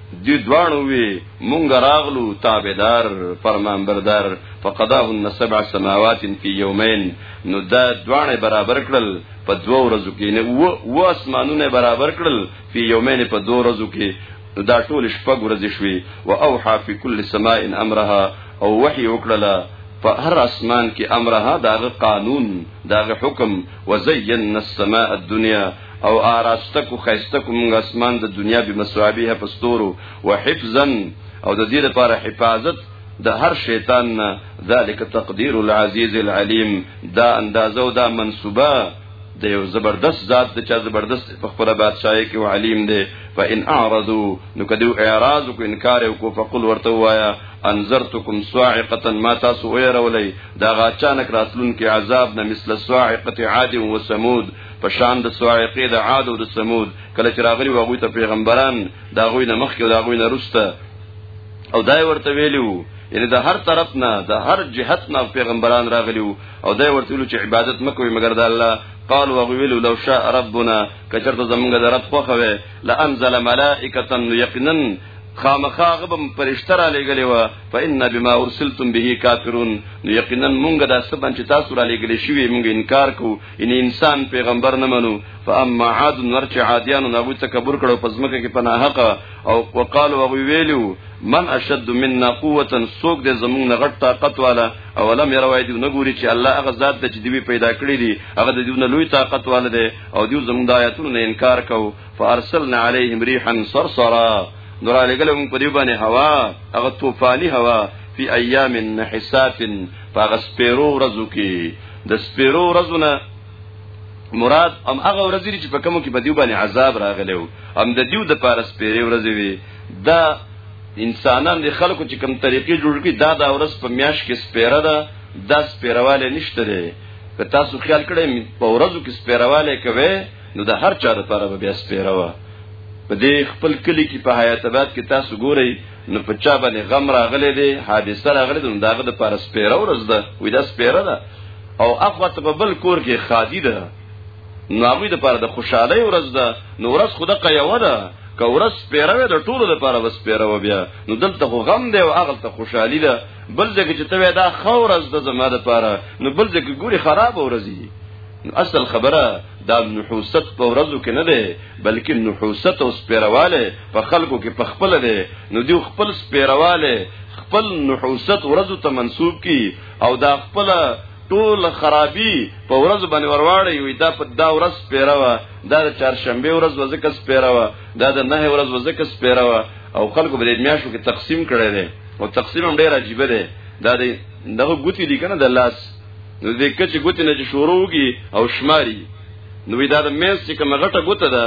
دوی دواړو وی مونږ راغلو تابعدار فرمانبردار فقداهن سبع سماوات فی یومین نو دا دواړه برابر کړل په دوه ورځو کې نه و و اسمانونه برابر کړل فی یومین په دوه ورځو کې دا ټول شپږ ورځې شوې او اوحا فی کل سماء امرها او وحی وکړه په هر اسمان کې امرها داغه قانون داغه حکم وزینا السماء الدنيا او آراسته کو خیسته کو مونږ اسمان د دنیا به مسوابیه پستورو وحفظا او د دې لپاره حفاظت د هر شیطان نه ذالک تقدیر العزیز العلیم دا اندازه او دا منسوبه د یو زبردست ذات د چا زبردست په خپل بادشاہي کې علیم دی فان اعرضوا نو کدو اعراض کو انکار کو فقل ورته وایا انذرتکم صاعقه ما تاسو ويرولې دا غاچانک راتلون کې عذاب نه مثل صاعقه عاد و ثمود په شان د سوایقې د عاد او د سمود کله چې راغلي وغوي ته پیغمبران دا غوي نه مخکې او دا غوي نه رسته او دای ورته ویلو یعنی د هر طرف نه د هر جهت نه پیغمبران راغلي او دای ورته ویلو چې عبادت مکوئ مګر د الله قال وغویلو لو شاء ربنا کچرته زمونږ د رب خوخه وي لانزل ملائکه یقینا خامخاغبم پرشتہ را لګلې و فإن بما ارسلتم به کافرون یقینا مونږ د سبن چې تاسو را لګلې شوی مونږ انکار کوو ان انسان پیغمبر نه منو فاما عاد نرچ عادیان نغوی تکبر کړو پس مکه کې پناه حق او وقال او ویلو من اشد منا قوتا سوق د زمون نغټ طاقت والا او لم يروي دی نګوري چې الله هغه ذات د چې دی پیدا کړی دی هغه د دیونه لوی طاقت والا دی او دیو زمون د آیاتونو نه انکار کو فارسلنا عليهم ريحا صرصرا نور علی ګلم په دی باندې هوا هغه طوفاني هوا فی ایام نحسات پاغه سپیرو ورځو کې د سپیرو ورځو نه مراد ام هغه ورځې چې په کومو کې په دیو باندې عذاب راغلی وو ام د دیو د پاره سپیرې ورځې وي دا انسانان د خلکو چې کوم طریقې جوړ کړي دا د ورځ په میاش کې سپیره ده دا سپیرواله نشته ده که تاسو خیال کړئ په ورځو کې سپیرواله کوي نو د هر چا لپاره به بیا سپیره وه په دې خپل کلی کې په حیات آباد کې تاسو ګورئ نو په چا باندې غم راغلی دی حادثه راغلی دی نو داغه د پاره سپیره ورځ ده وې دا سپیره ده او اخوت په بل کور کې خادي ده نو هغه د پاره د خوشحالي ورځ ده نو ورځ خود قیوه ده که ورځ سپیره وي د ټولو د پاره بس سپیره و بیا نو دلته خو غم دی او هغه ته خوشحالي ده بل ځکه چې ته دا خورز د زما د پاره نو بل ځکه ګوري خراب ورځي اصل خبره دا نحوست په ورځو کې نه ده بلکې نحوست او سپیرواله په خلکو کې په خپل ده نو دی خپل سپیرواله خپل نحوست ورځو ته منسوب کی او دا خپل ټول خرابي په ورځ باندې ورواړی وي دا په دا ورځ پیراوه دا د چهارشنبه ورځ وزکه پیراوه دا د نه ورځ وزکه پیراوه او خلکو به د میاشو کې تقسیم کړي دي او تقسیم هم ډیر عجیب دی دا دغه ګوتی لیکنه د لاس نو دې کچې ګوتې نه چې شروع وږي او شماري نو دا د مینس چې کومه غټه ګوته ده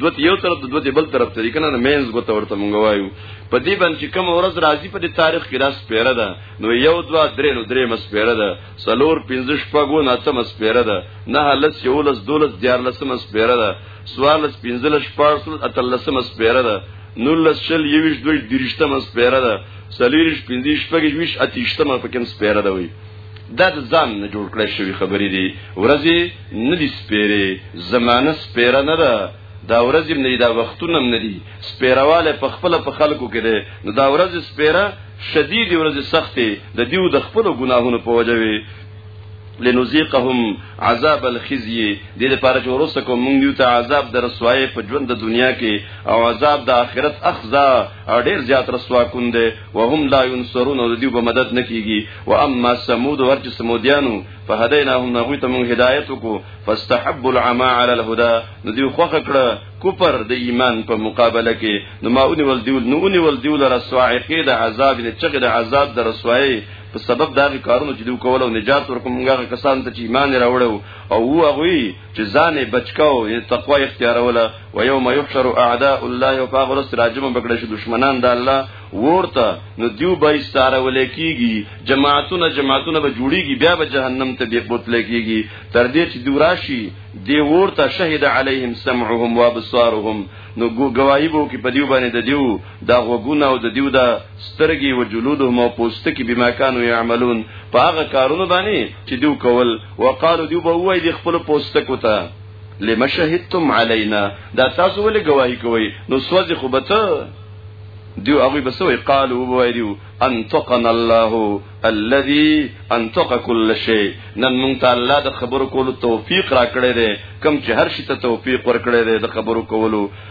دوت یو طرف د دوت بل طرف ته کنه مینز ګوت ورته مونږ وایو په دې باندې کوم ورځ راځي په دې تاریخ کې راس پیره ده نو یو دوا درې نو درې مس پیره ده سلور پنځه شپږو نه ته مس پیره ده نه لس یو لس دولس دیار لس مس پیره ده سوال لس پنځه لس شپږ اتل لس مس پیره ده نو لس شل یوش دوی درشته مس پیره ده سلیریش پنځیش پګیش ویش اتیشتمه په کوم سپیره ده وی دا د ځان نه جوړ کړی شوی خبرې دي ورځې نه دي سپیره زمانه سپیره نه ده دا ورځې نه دا وختونه نه دي سپیرواله په خپل په خلکو کې ده نو دا ورځې سپیره شدید ورځې سختې د دیو د خپل ګناهونو په وجه وي لنذيقهم عذاب الخزي دې لپاره چې ورسته کوم موږ دیو ته عذاب در رسوای په ژوند د دنیا کې او عذاب د آخرت اخزا ډېر زیات رسوا کوند وهم لا ينصرون او دیو به مدد نکېږي و اما ثمود ورچ سمودیانو فهديناهم نغوی ته موږ هدایت کو فاستحبوا العمى على الهدى نو دیو خوخه کړه کوپر د ایمان په مقابله کې نو ماونی ول دیول نو اونی ول دیول رسوا عقید عذاب نه چغه د عذاب د رسوای په سبب دا کارونو چې دوی کول او نجات ورکوم هغه کسان ته چې ایمان راوړو او هو هغه چې ځان بچکاو یې تقوا اختیاروله و یوم یحشر اعداء الله او فغرس راجم بکړه شي دشمنان د الله ورته نو دیو به استاره ولیکيږي جماعتونه جماعتونه به جوړيږي بیا به جهنم ته به بوتل کیږي تر دې چې دوراشي دی ورته شهید علیهم سمعهم وابصارهم نو گواہی بو کې پدیو باندې د دیو دا غوګونه او د دیو دا سترګي او جلودهم او پوستکی بما كانوا يعملون په هغه کارونه باندې چې دیو کول وقالو دیو به وای د خپل پوستکو ته لما شهدتم علينا دا تاسو ولې گواہی کوي نو سوځ خو به ته دیو هغه بسوي قالو وایو انتقن الله الذي انتق كل شيء نن مونږ ته الله د خبرو کولو توفیق راکړی دی کم چې هر شي ته توفیق ورکړی دی د خبرو کولو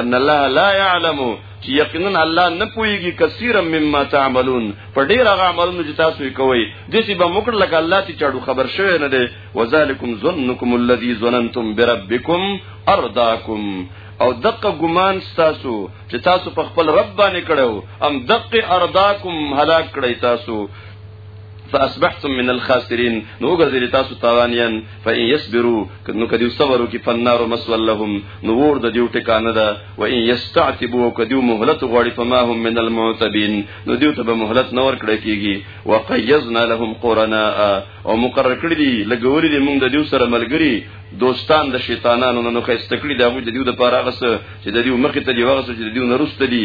ان الله لا يعلم چې یقینا الله نه پويږي کثیر مما تعملون په ډیر هغه عملونه چې تاسو یې کوئ د سی به مکر لکه الله چې چاړو خبر شوی نه دی وذالکم ظنکم الذی ظننتم بربکم ارداکم او دقه ګمان تاسو چې تاسو په خپل رب باندې کړو ام دقه ارداکم هلاک کړی تاسو فاصبحتم من الخاسرين نو ګرځي تاسو تاوانيان فإن يصبروا نو کدیو صبر وکي فالنار مسوا لهم نو ور د دیو ټکانه ده و ان يستعتبوا کدیو مهلت غواړي فما هم من المعتبين نو دیو ته مهلت نور کړی کیږي وقيزنا لهم قرنا او مقرر کړی دي لګوري دي موږ د دیو سره ملګری دوستان د شیطانانو نو خسته کړی دا موږ د دیو د پاره غس چې د دیو مخ ته دی وغس چې د دیو نرسته دی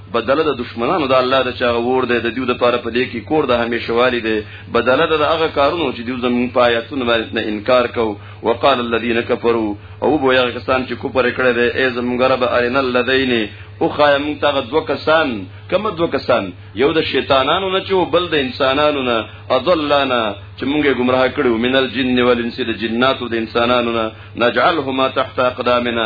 بدله د دشمنانو د الله د چا ور دی د دیو د پاره په دې کې کور د همیشه والی دی بدله د هغه کارونو چې دیو زمون پایتونه باندې نه انکار کو وقال الذين كفروا او بو یغه کسان چې کوپر کړه دی ای زمون غرب ارن الذين او خای مون تاغه دو کسان کوم دو کسان یو د شیطانانو نه چې بل د انسانانو نه اضلانا چې مونږه گمراه کړو منل جن ول انس د جناتو د انسانانو نه نجعلهما تحت اقدامنا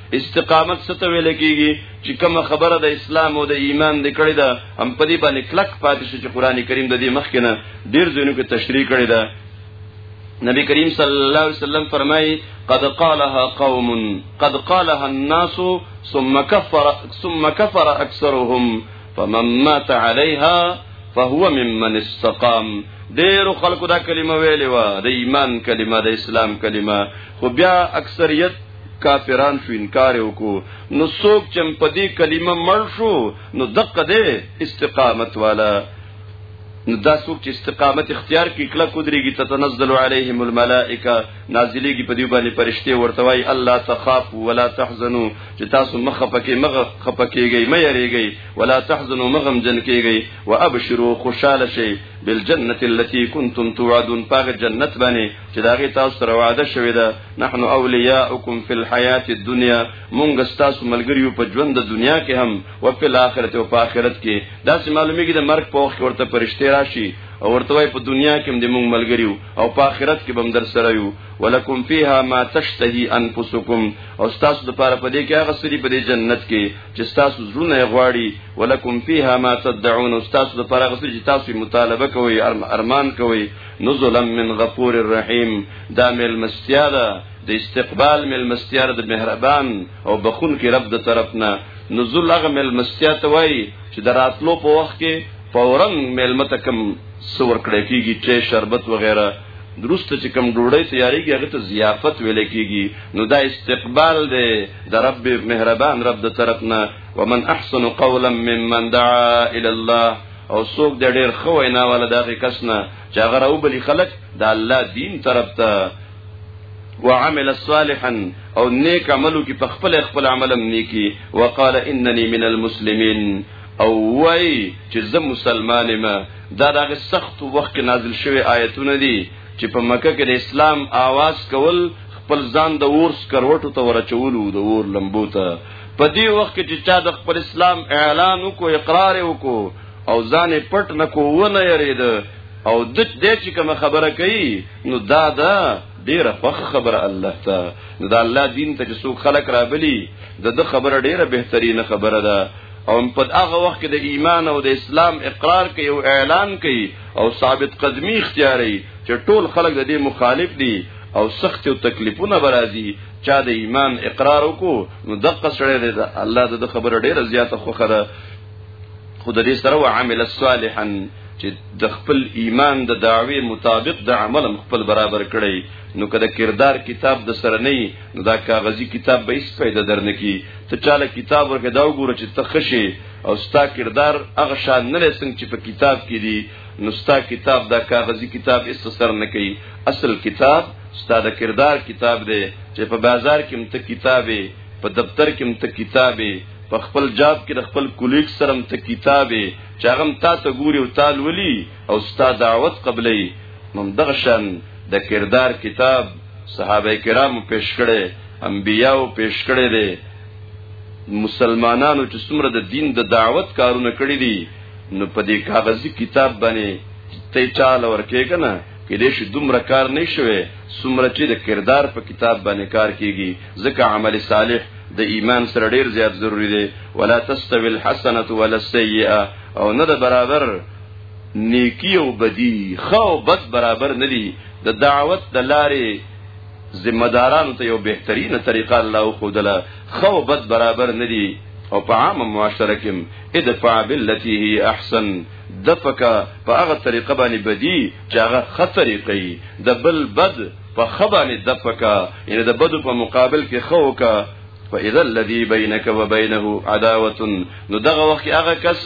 استقامت څه ته ویل کیږي چې کوم خبره د اسلام او د ایمان د کړي ده هم په دې باندې کلک پاتې شي چې قران کریم د دې مخکې نه ډیر ځینو کې تشریح کړي ده نبی کریم صلی الله علیه وسلم فرمایي قد قالها قوم قد قالها الناس ثم كفر ثم كفر اكثرهم فمن مات عليها فهو ممن استقام ډیر خلکو دا کلمه ویلې و د ایمان کلمه د اسلام کلمه خو بیا اکثریت کافران شو انکار وکړو نو څوک چې په دې کلمه مړ شو نو دقه دې استقامت والا نو دا څوک چې استقامت اختیار کړي کله کودريږي تتنزل عليهم الملائکه نازلېږي په دې باندې فرشته ورته وای الله تخاف ولا تحزنوا چې تاسو مخ پکې مغ خپکیږي مې یریږي ولا تحزنوا مغم جن کیږي وابشروا خوشاله شي بالجنه التي كنتم توعدون پاغه جنت باندې چې داغه تاسو سره وعده شوې ده نحن اولیاءکم فی الحیات الدنیا مونږ ستاسو ملګریو په ژوند د دنیا کې هم او په آخرت او په آخرت کې دا سم معلومیږي د مرګ په وخت کې ورته پرشته راشي او ورته وای په دنیا کې هم د مونږ ملګریو او په آخرت کې به هم در سره یو ولکم فیها ما تشتهی انفسکم او تاسو د پاره پدې کې هغه سری په دې جنت کې چې تاسو زړونه غواړي ولکم فیها ما تدعون او تاسو د پاره هغه سری چې تاسو مطالبه کوئ ارمان کوئ نزلا من غفور الرحیم دا ملمستیا ده د استقبال ملمستیا د مهربان او بخون کې رب د طرفنا نزول هغه ملمستیا ته وای چې دراتلو په وخت کې فورا ملمت کم سور کړی کیږي چې شربت وغیرہ درست چې کم ډوړی تیاریږي هغه ته ضیافت ویل کیږي نو دا استقبال دی د رب مهربان رب د طرفنا ومن احسن قولا ممن دعا الى الله او څوک د ډېر خو وینا والا د هغه کس نه چې هغه راوبلی خلک د الله دین طرف ته وعمل صالحا او نیک عملو کې په خپل خپل عملم نیکی وقال انني من المسلمين او وای چې زه مسلمان یم دا دغه سخت وخت نازل شوی آیتونه دي چې په مکه کې د اسلام آواز کول خپل ځان د اور سکروټو ته ورچولو د اور لمبو ته په دې وخت کې چې چا د خپل اسلام اعلان وکړو اقرار وکړو او ځان پټ نکو ونه یرید او د دې چې کوم خبره کوي نو دا دا ډیره فخ خبره الله ته دا الله دین ته چې څوک خلق را بلی دا د خبره ډیره بهترینه خبره ده او په هغه وخت کې د ایمان او د اسلام اقرار کوي او اعلان کوي او ثابت قدمی اختیاري چې ټول خلک د دې مخالف دي او سخت او تکلیفونه برازي چا د ایمان اقرار وکړو نو دغه سره د الله د خبره ډیره زیاته خوخه ده خو د دې سره وعمل صالحا چې د خپل ایمان د دعوی مطابق د عمل خپل برابر کړي نو کله کردار کتاب د سره نه نو دا کاغذی کتاب به هیڅ پیدا درنه کی ته چاله کتاب ورکه دا وګوره چې ته خشي او ستا کردار هغه شان نه لسنګ چې په کتاب کې دي نو ستا کتاب دا کاغذی کتاب هیڅ سر نه کوي اصل کتاب ستا د کردار کتاب دی چې په بازار کې مت کتابې په دفتر کې مت کتابې په خپل جاب کې د خپل کولیګ سره مت کتابې چې هغه تا ته ګوري او تال ولي او ستا دعوت قبلې مم دغشن د کردار کتاب صحابه کرامو پیش کړي انبیاو پیش کړي دي مسلمانانو چې څومره د دین د دعوت کارونه کړی دي نو په دې کاغذي کتاب باندې ته چاله ورکې کنه کې دې شي دومره کار نه شوي څومره چې د کردار په کتاب باندې کار کیږي ځکه عمل صالح د ایمان سره ډیر زیات ضروری دی ولا تستوي الحسنه ولا السيئه او نه د برابر نیکی او بدی خو بد برابر نه دي د دعوت د لارې ذمہ دارانو ته یو بهترینه طریقه الله خو دلا خو بد برابر نه دي او په عامه معاشره کې ادفع بالتي هي احسن د پکا په هغه طریقه باندې بدی چې هغه خطرې کوي د بل بد په خبانه د پکا یعنی د بدو په مقابل کې خو کا فاذا الذي بينك وبينه عداوه نو دغه وخت هغه کس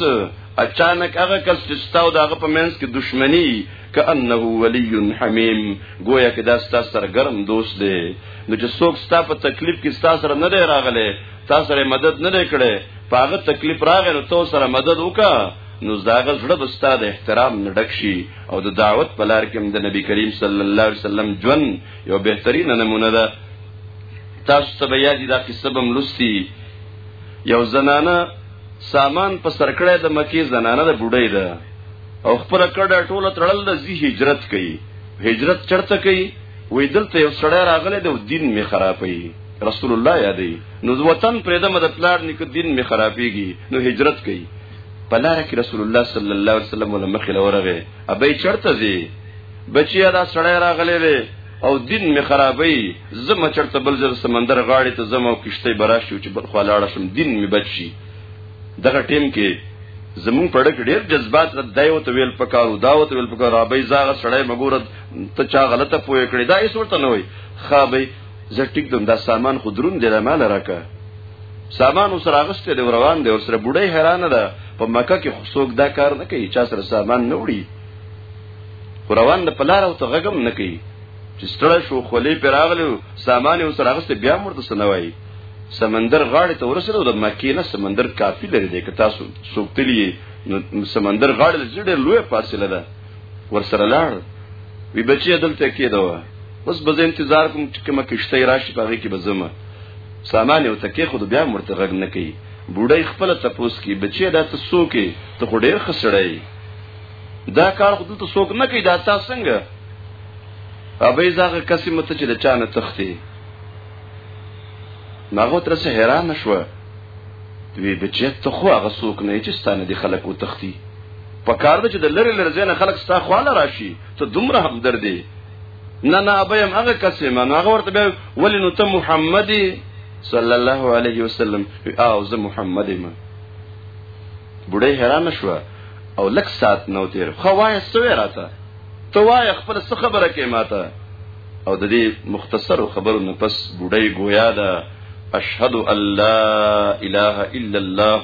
اچانک هغه کس چې ستاو دغه په منځ کې دښمنی کانه ولی حمیم گویا کې دا ستاسو سره ګرم دوست دی نو چې څوک ستاسو په تکلیف کې ستاسو سره نه دی راغلی تا سره مدد نه کړي پاغه تکلیف راغی نو تو سره مدد وکا نو زاغه زړه بستا د احترام نه ډک شي او د دعوت په لار کې د نبی کریم صلی الله علیه وسلم ژوند یو بهترین نمونه ده تاسو ته بیا دي دا قصه بم لستی یو زنانه سامان په سرکړه د مکی زنانه د بډای ده او خپل کړه ټوله تړل د زی هجرت کوي هجرت چرته کوي وې دلته یو سړی راغلی د دین می خرابوي رسول الله یادې نو وطن پرې د مدد لار نک دین می خرابېږي نو هجرت کوي په لار کې رسول الله صلی الله علیه وسلم ول مخې لورغه ابي چرته زی بچیا دا سړی راغلی دی او دین می خرابې زما چرته بل ځل سمندر غاړې ته زما کشته براشو چې بل خلاړه شم دین می بچي دغه ټیم کې زمون پړک ډیر جذبات دایو ته ویل پکارو داو ته ویل پکارو ابي زاغه سړی مګور ته چا غلطه پوهې کړې دا ایس ورته نه وي خابې زه ټیک دم دا سامان خو درون دی له مال راکه سامان اوس راغسته دی روان دی اوس سره بډای حیران ده په مکه کې خصوک دا کار نه کوي چا سره سامان نه وړي روان د پلار او ته غږم نه کوي چې ستړی شو خولې پر راغلو سامان یې سره غسته بیا مرته سنوي سمندر غاړې ته ورسېدو د مکې نه سمندر کافي لري دی که تاسو سوکتلی نو سمندر غاړې د ډېر لوی فاصله ده ورسره لاړ وی بچی دلته کېده و اوس به انتظار کوم چې کومه کشته راشي په هغه کې به زما سامان یو تکې خود بیا مرته غږ نه کوي بوډۍ خپل تپوس کی بچی دا ته سوکې ته خو ډېر خسړی دا کار خو دلته سوک نه کوي دا تاسو څنګه ابي زغه کسي مت چې د چانه تختی ناغو تر سه حیران شو دوی بچی ته خو هغه سوک نه چې ستانه دي خلک او تختی په کار ده چې د لری لری ځنه خلک ستا خواله راشي ته دومره هم دردي نه نه ابیم هغه کسمه نو هغه ورته به ولی نو ته محمدی صلی الله علیه وسلم او زه محمد ما بډای حیران شو او لک سات نو تیر خو وای سوی راته ته وای خپل څه خبره کې ماته او د دې مختصر خبرو نه پس بډای گویا ده اشهد ان لا اله الا الله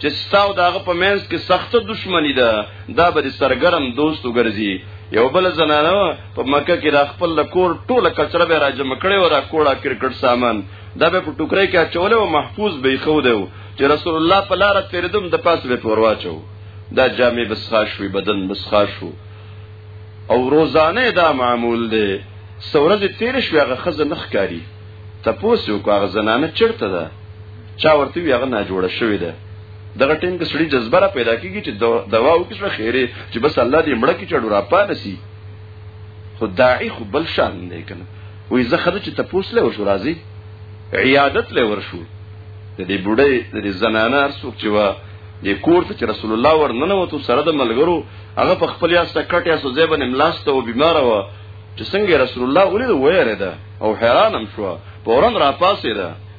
چې ستاو داغه په منځ کې سخته دښمنی ده دا به سرګرم دوست وګرځي یو بل زنانه په مکه کې د خپل کور ټوله کچره به راجم کړي او را کوړه کرکټ سامان دا به په ټوکرې کې اچولې او محفوظ به خو دی چې رسول الله په لار تیردم د پاس به پورواچو دا جامې بسخا شوې بدن بسخا شو او روزانه دا معمول دی سورځ تیر شو هغه خزه نخ کاری تپوس وکړه زنانه چرته ده چا ورته وی هغه نه جوړه شوې ده دغه ټیم کې سړي جذبه را پیدا کیږي چې دوا او کیسه خیره چې بس الله دې مړه کې چړو را پانسي خدای خو بل شان نه کنه وې زه خره چې تپوس له ورشو راځي عیادت له ورشو د دې بډې د دې زنانه ارسوک چې وا د کور ته چې رسول الله ورننه وته سره د ملګرو هغه په خپل یاسته کټ یا سوزه باندې ملاسته او بیمار و چې څنګه رسول الله ولې وایره ده او حیرانم شو پورن را پاسې ده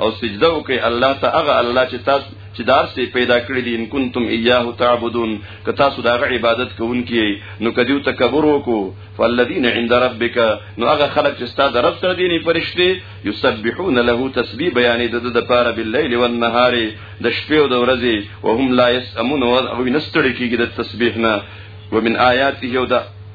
او سجده وکي الله ته هغه الله چې تاسو چې دار سي پیدا کړی دي ان کنتم اياه تعبدون که تاسو دا غ عبادت کوونکی نو کدیو تکبر وکړو فالذین عند ربک نو هغه خلک چې ستاسو رب سره دي نه فرشتي یسبحون له تسبیح بیانې د د پاره باللیل والنهار د شپې او د ورځې وهم لا یسمون او نستړي کیږي د تسبیح نه ومن آیاته یو دا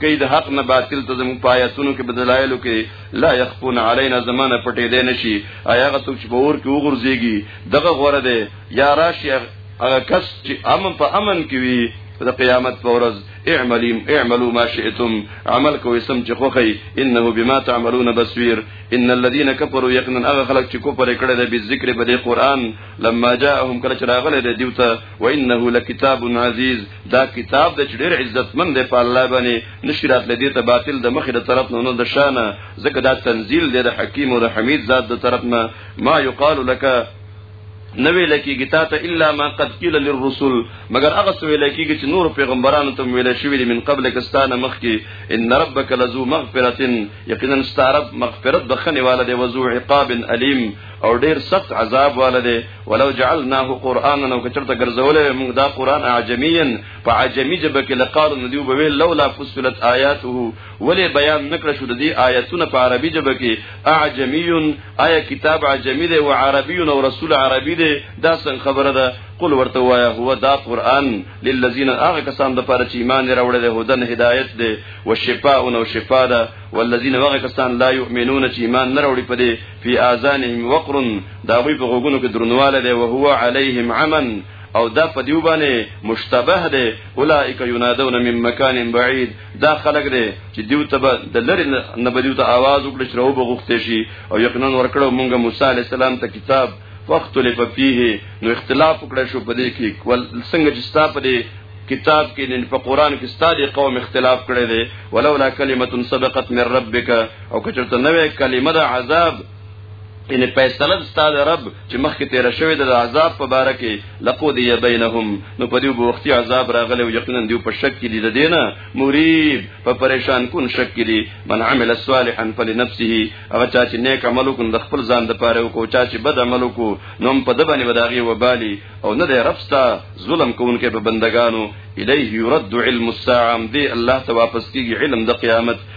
کوي د حق نه باطل ته زموږ په آیاتونو کې بدلایلو کې لا يخفون علينا زمانه پټې دی نشي آیا هغه څوک چې په اور کې وګرځيږي دغه غوړه دی یا راشي هغه کس چې امن په امن کې وي د قیامت په ورځ اعملوا اعملوا ما شئتم عمل کوئ سم چې خوخی انه بما تعملون بصير ان الذين كفروا يقنا اغه خلق چې کوپر کړه د ذکر په قرآن لما جاءهم کله چې راغله د دیوته وانه لکتاب عزیز دا کتاب د ډېر عزتمن دی په الله باندې نشرات لدی ته باطل د مخې د طرف نه نه د شانه ځکه دا تنزيل دی د حکیم او د حمید ذات د طرف نه ما یقال لك نوې لکیږي تا ته الا ما قد قيل للرسل مگر هغه څه ویل کیږي چې نور پیغمبرانو ته ویل شوی من قبل کستانه مخکي ان ربک لذو مغفرة یقینا ستارب مغفرت بخنه والده وذو عقاب الیم او ډیر سخت عذاب والده ولو جعلناه قرانا نو کچرته ګرځولې موږ دا قران اعجميا په عجمي جبه کې لقار ندیو به ویل لولا فصلت آیاته ولې بیان نکړه شو د دې آیتونه په عربي جبه کې اعجمي آیا کتاب عجمي دی او عربي او رسول عربي دی دا څنګه خبره ده قل ورته وایا هو دا قران للذین هغه کسان د پاره چې ایمان راوړل دی هدن هدایت دی او شفاء او شفاء ده والذین هغه کسان لا یؤمنون چې ایمان نه راوړي په دې فی آذانهم وقر دا غوی په غوګونو کې درنواله دی او هو علیهم عمن او دا په دیو باندې مشتبه دی اولائک ینادون من مکان بعید دا خلق دی چې دیو ته د لری نه بدیو ته आवाज وکړي چې راو بغوخته شي او یقینا ورکړو مونږ موسی علی السلام ته کتاب فاختلف فيه نو اختلاف وکړ شو په دې کې ول څنګه چې ستا په دې کتاب کې نن په قران کې ستاسو قوم اختلاف کړی دی ولولا کلمه سبقت من ربک او که چرته نوې کلمه د عذاب ان فیصله استاد رب چې مخکې تیر شوی د عذاب په باره کې لقود ی بینهم نو په دې وختي عذاب راغلی او یقینا دی په شک کې دي د دینه مریب په پریشان کون شک کې دي من عمل صالحا فلنفسه هغه چا چې نیک عمل وکړ د خپل ځان د پاره وکړو چا چې بد عمل وکړو نو په د باندې وداغي وبالي او نه د ربستا ظلم کوونکې په بندگانو الیه یرد علم الساعه دی الله ته واپس کیږي علم د قیامت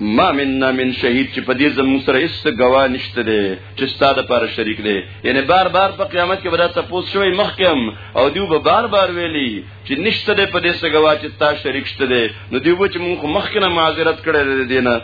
ما مننا من شهید چې په دې زموږ سره هیڅ ګواه نشته دی چې ستاده پر شریک دی یعنی بار بار په قیامت کې بدا تاسو شوي مخکم او دیو به بار بار ویلي چې نشته دی په دې سره ګواه چې تاسو شریک شته دی نو دیو به چې موږ مخکنه معذرت کړې دی نه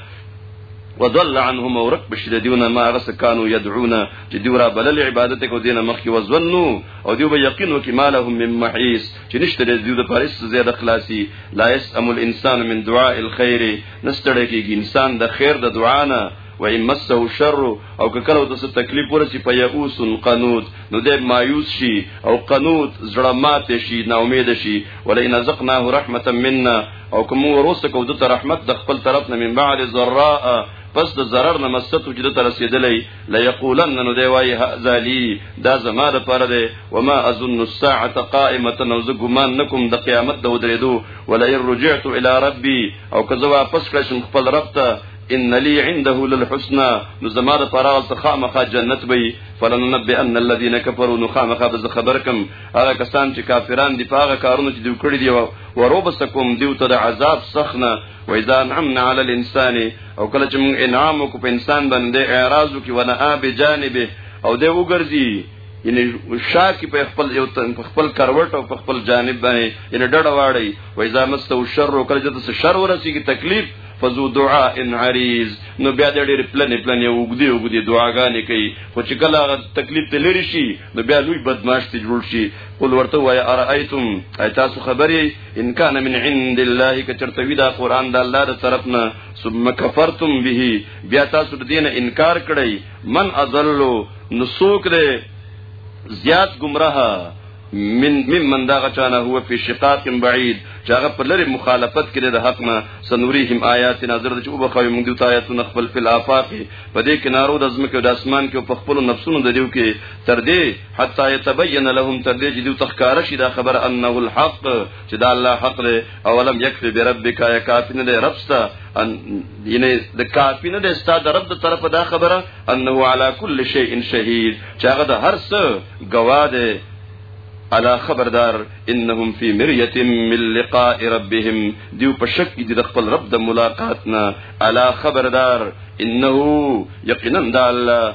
وضل عنهم ورق بشد دیونه ما غس کانو يدعون چې دیو را بلل عبادت کو دینه مخ کې وزنو او دیو به یقین وکي مالهم من محیس چې نشته د دې لپاره څه زیاده خلاصي لا يسأم الانسان من دعاء الخير نستړی کېږي انسان د خیر د دعا نه و ان مسه شر او که کله د څه تکلیف ورسي په یئوس قنوت نو د مایوس شي او قنوت زړه مات شي نا امید شي ولا ان زقناه رحمتا منا او کوم وروسته کو د رحمت د خپل طرف نه من بعد ذراء پس د zarar نه مستو چې د ترسیدلې لا یقولن نو دی وای هاذا لی دا زما د پاره دی و ما اظن الساعه قائمه نو زه ګمان نکوم د قیامت د ودریدو ولا ان رجعت الى ربي او که زه واپس کړم خپل رب ته ان لي عنده للحسنى نو زما د پاره څه خامخه جنت وي فلننبئ ان الذين كفروا نو خامخه به خبر کم هغه کسان چې کافران دي په هغه کارونو چې دوی کړی دی وروبسکم دیو ته د عذاب سخنه و اذا انعمنا علی الانسان او کله چې موږ انعام وکړو په انسان باندې اعراض وکړو ونه اب جانبه او دې وګرځي یعنی شاکی په خپل یو تن په خپل کروټ او په خپل جانب باندې یعنی ډډه واړی و اذا مسته شر او کله چې شر ورسیږي تکلیف فزو دعا ان عریض نو بیا د ډېر پلن پلن یو وګدي وګدي دعاګانې کوي خو چې کله هغه تکلیف ته لری شي نو بیا لوی بدمعاش ته جوړ شي قل ورته وای ارایتم ایتاسو خبرې ان کان من عند الله کچرتوی دا قران د الله تر طرف نه ثم کفرتم به بیا تاسو دین انکار کړی من اضلوا نسوک دے زیات گمراه من ممن دا غچانه هو په شقاق بعید چاغه په لری مخالفت کړي د حق نه سنوريهم آیات نظر د چوب خو موږ د آیاتونه خپل په آفاق په دې کنارو د زمکه د اسمان کې په خپل نفسونو د دیو کې تر دې حتی یتبین لهم تر دې چې دوی تخکاره شي دا خبره انه الحق چې دا الله حق دی او لم یکفی بربک یا کافی نه دی رب ستا ان ینه د کافی نه دی ستا د رب د طرف دا خبره انه علی کل شیء شهید چې هغه د هر څه گواه دی الا خبردار انهم فی مریه من لقاء ربهم دیو په شک کې د خپل رب د ملاقات نه الا خبردار انه یقینا د الله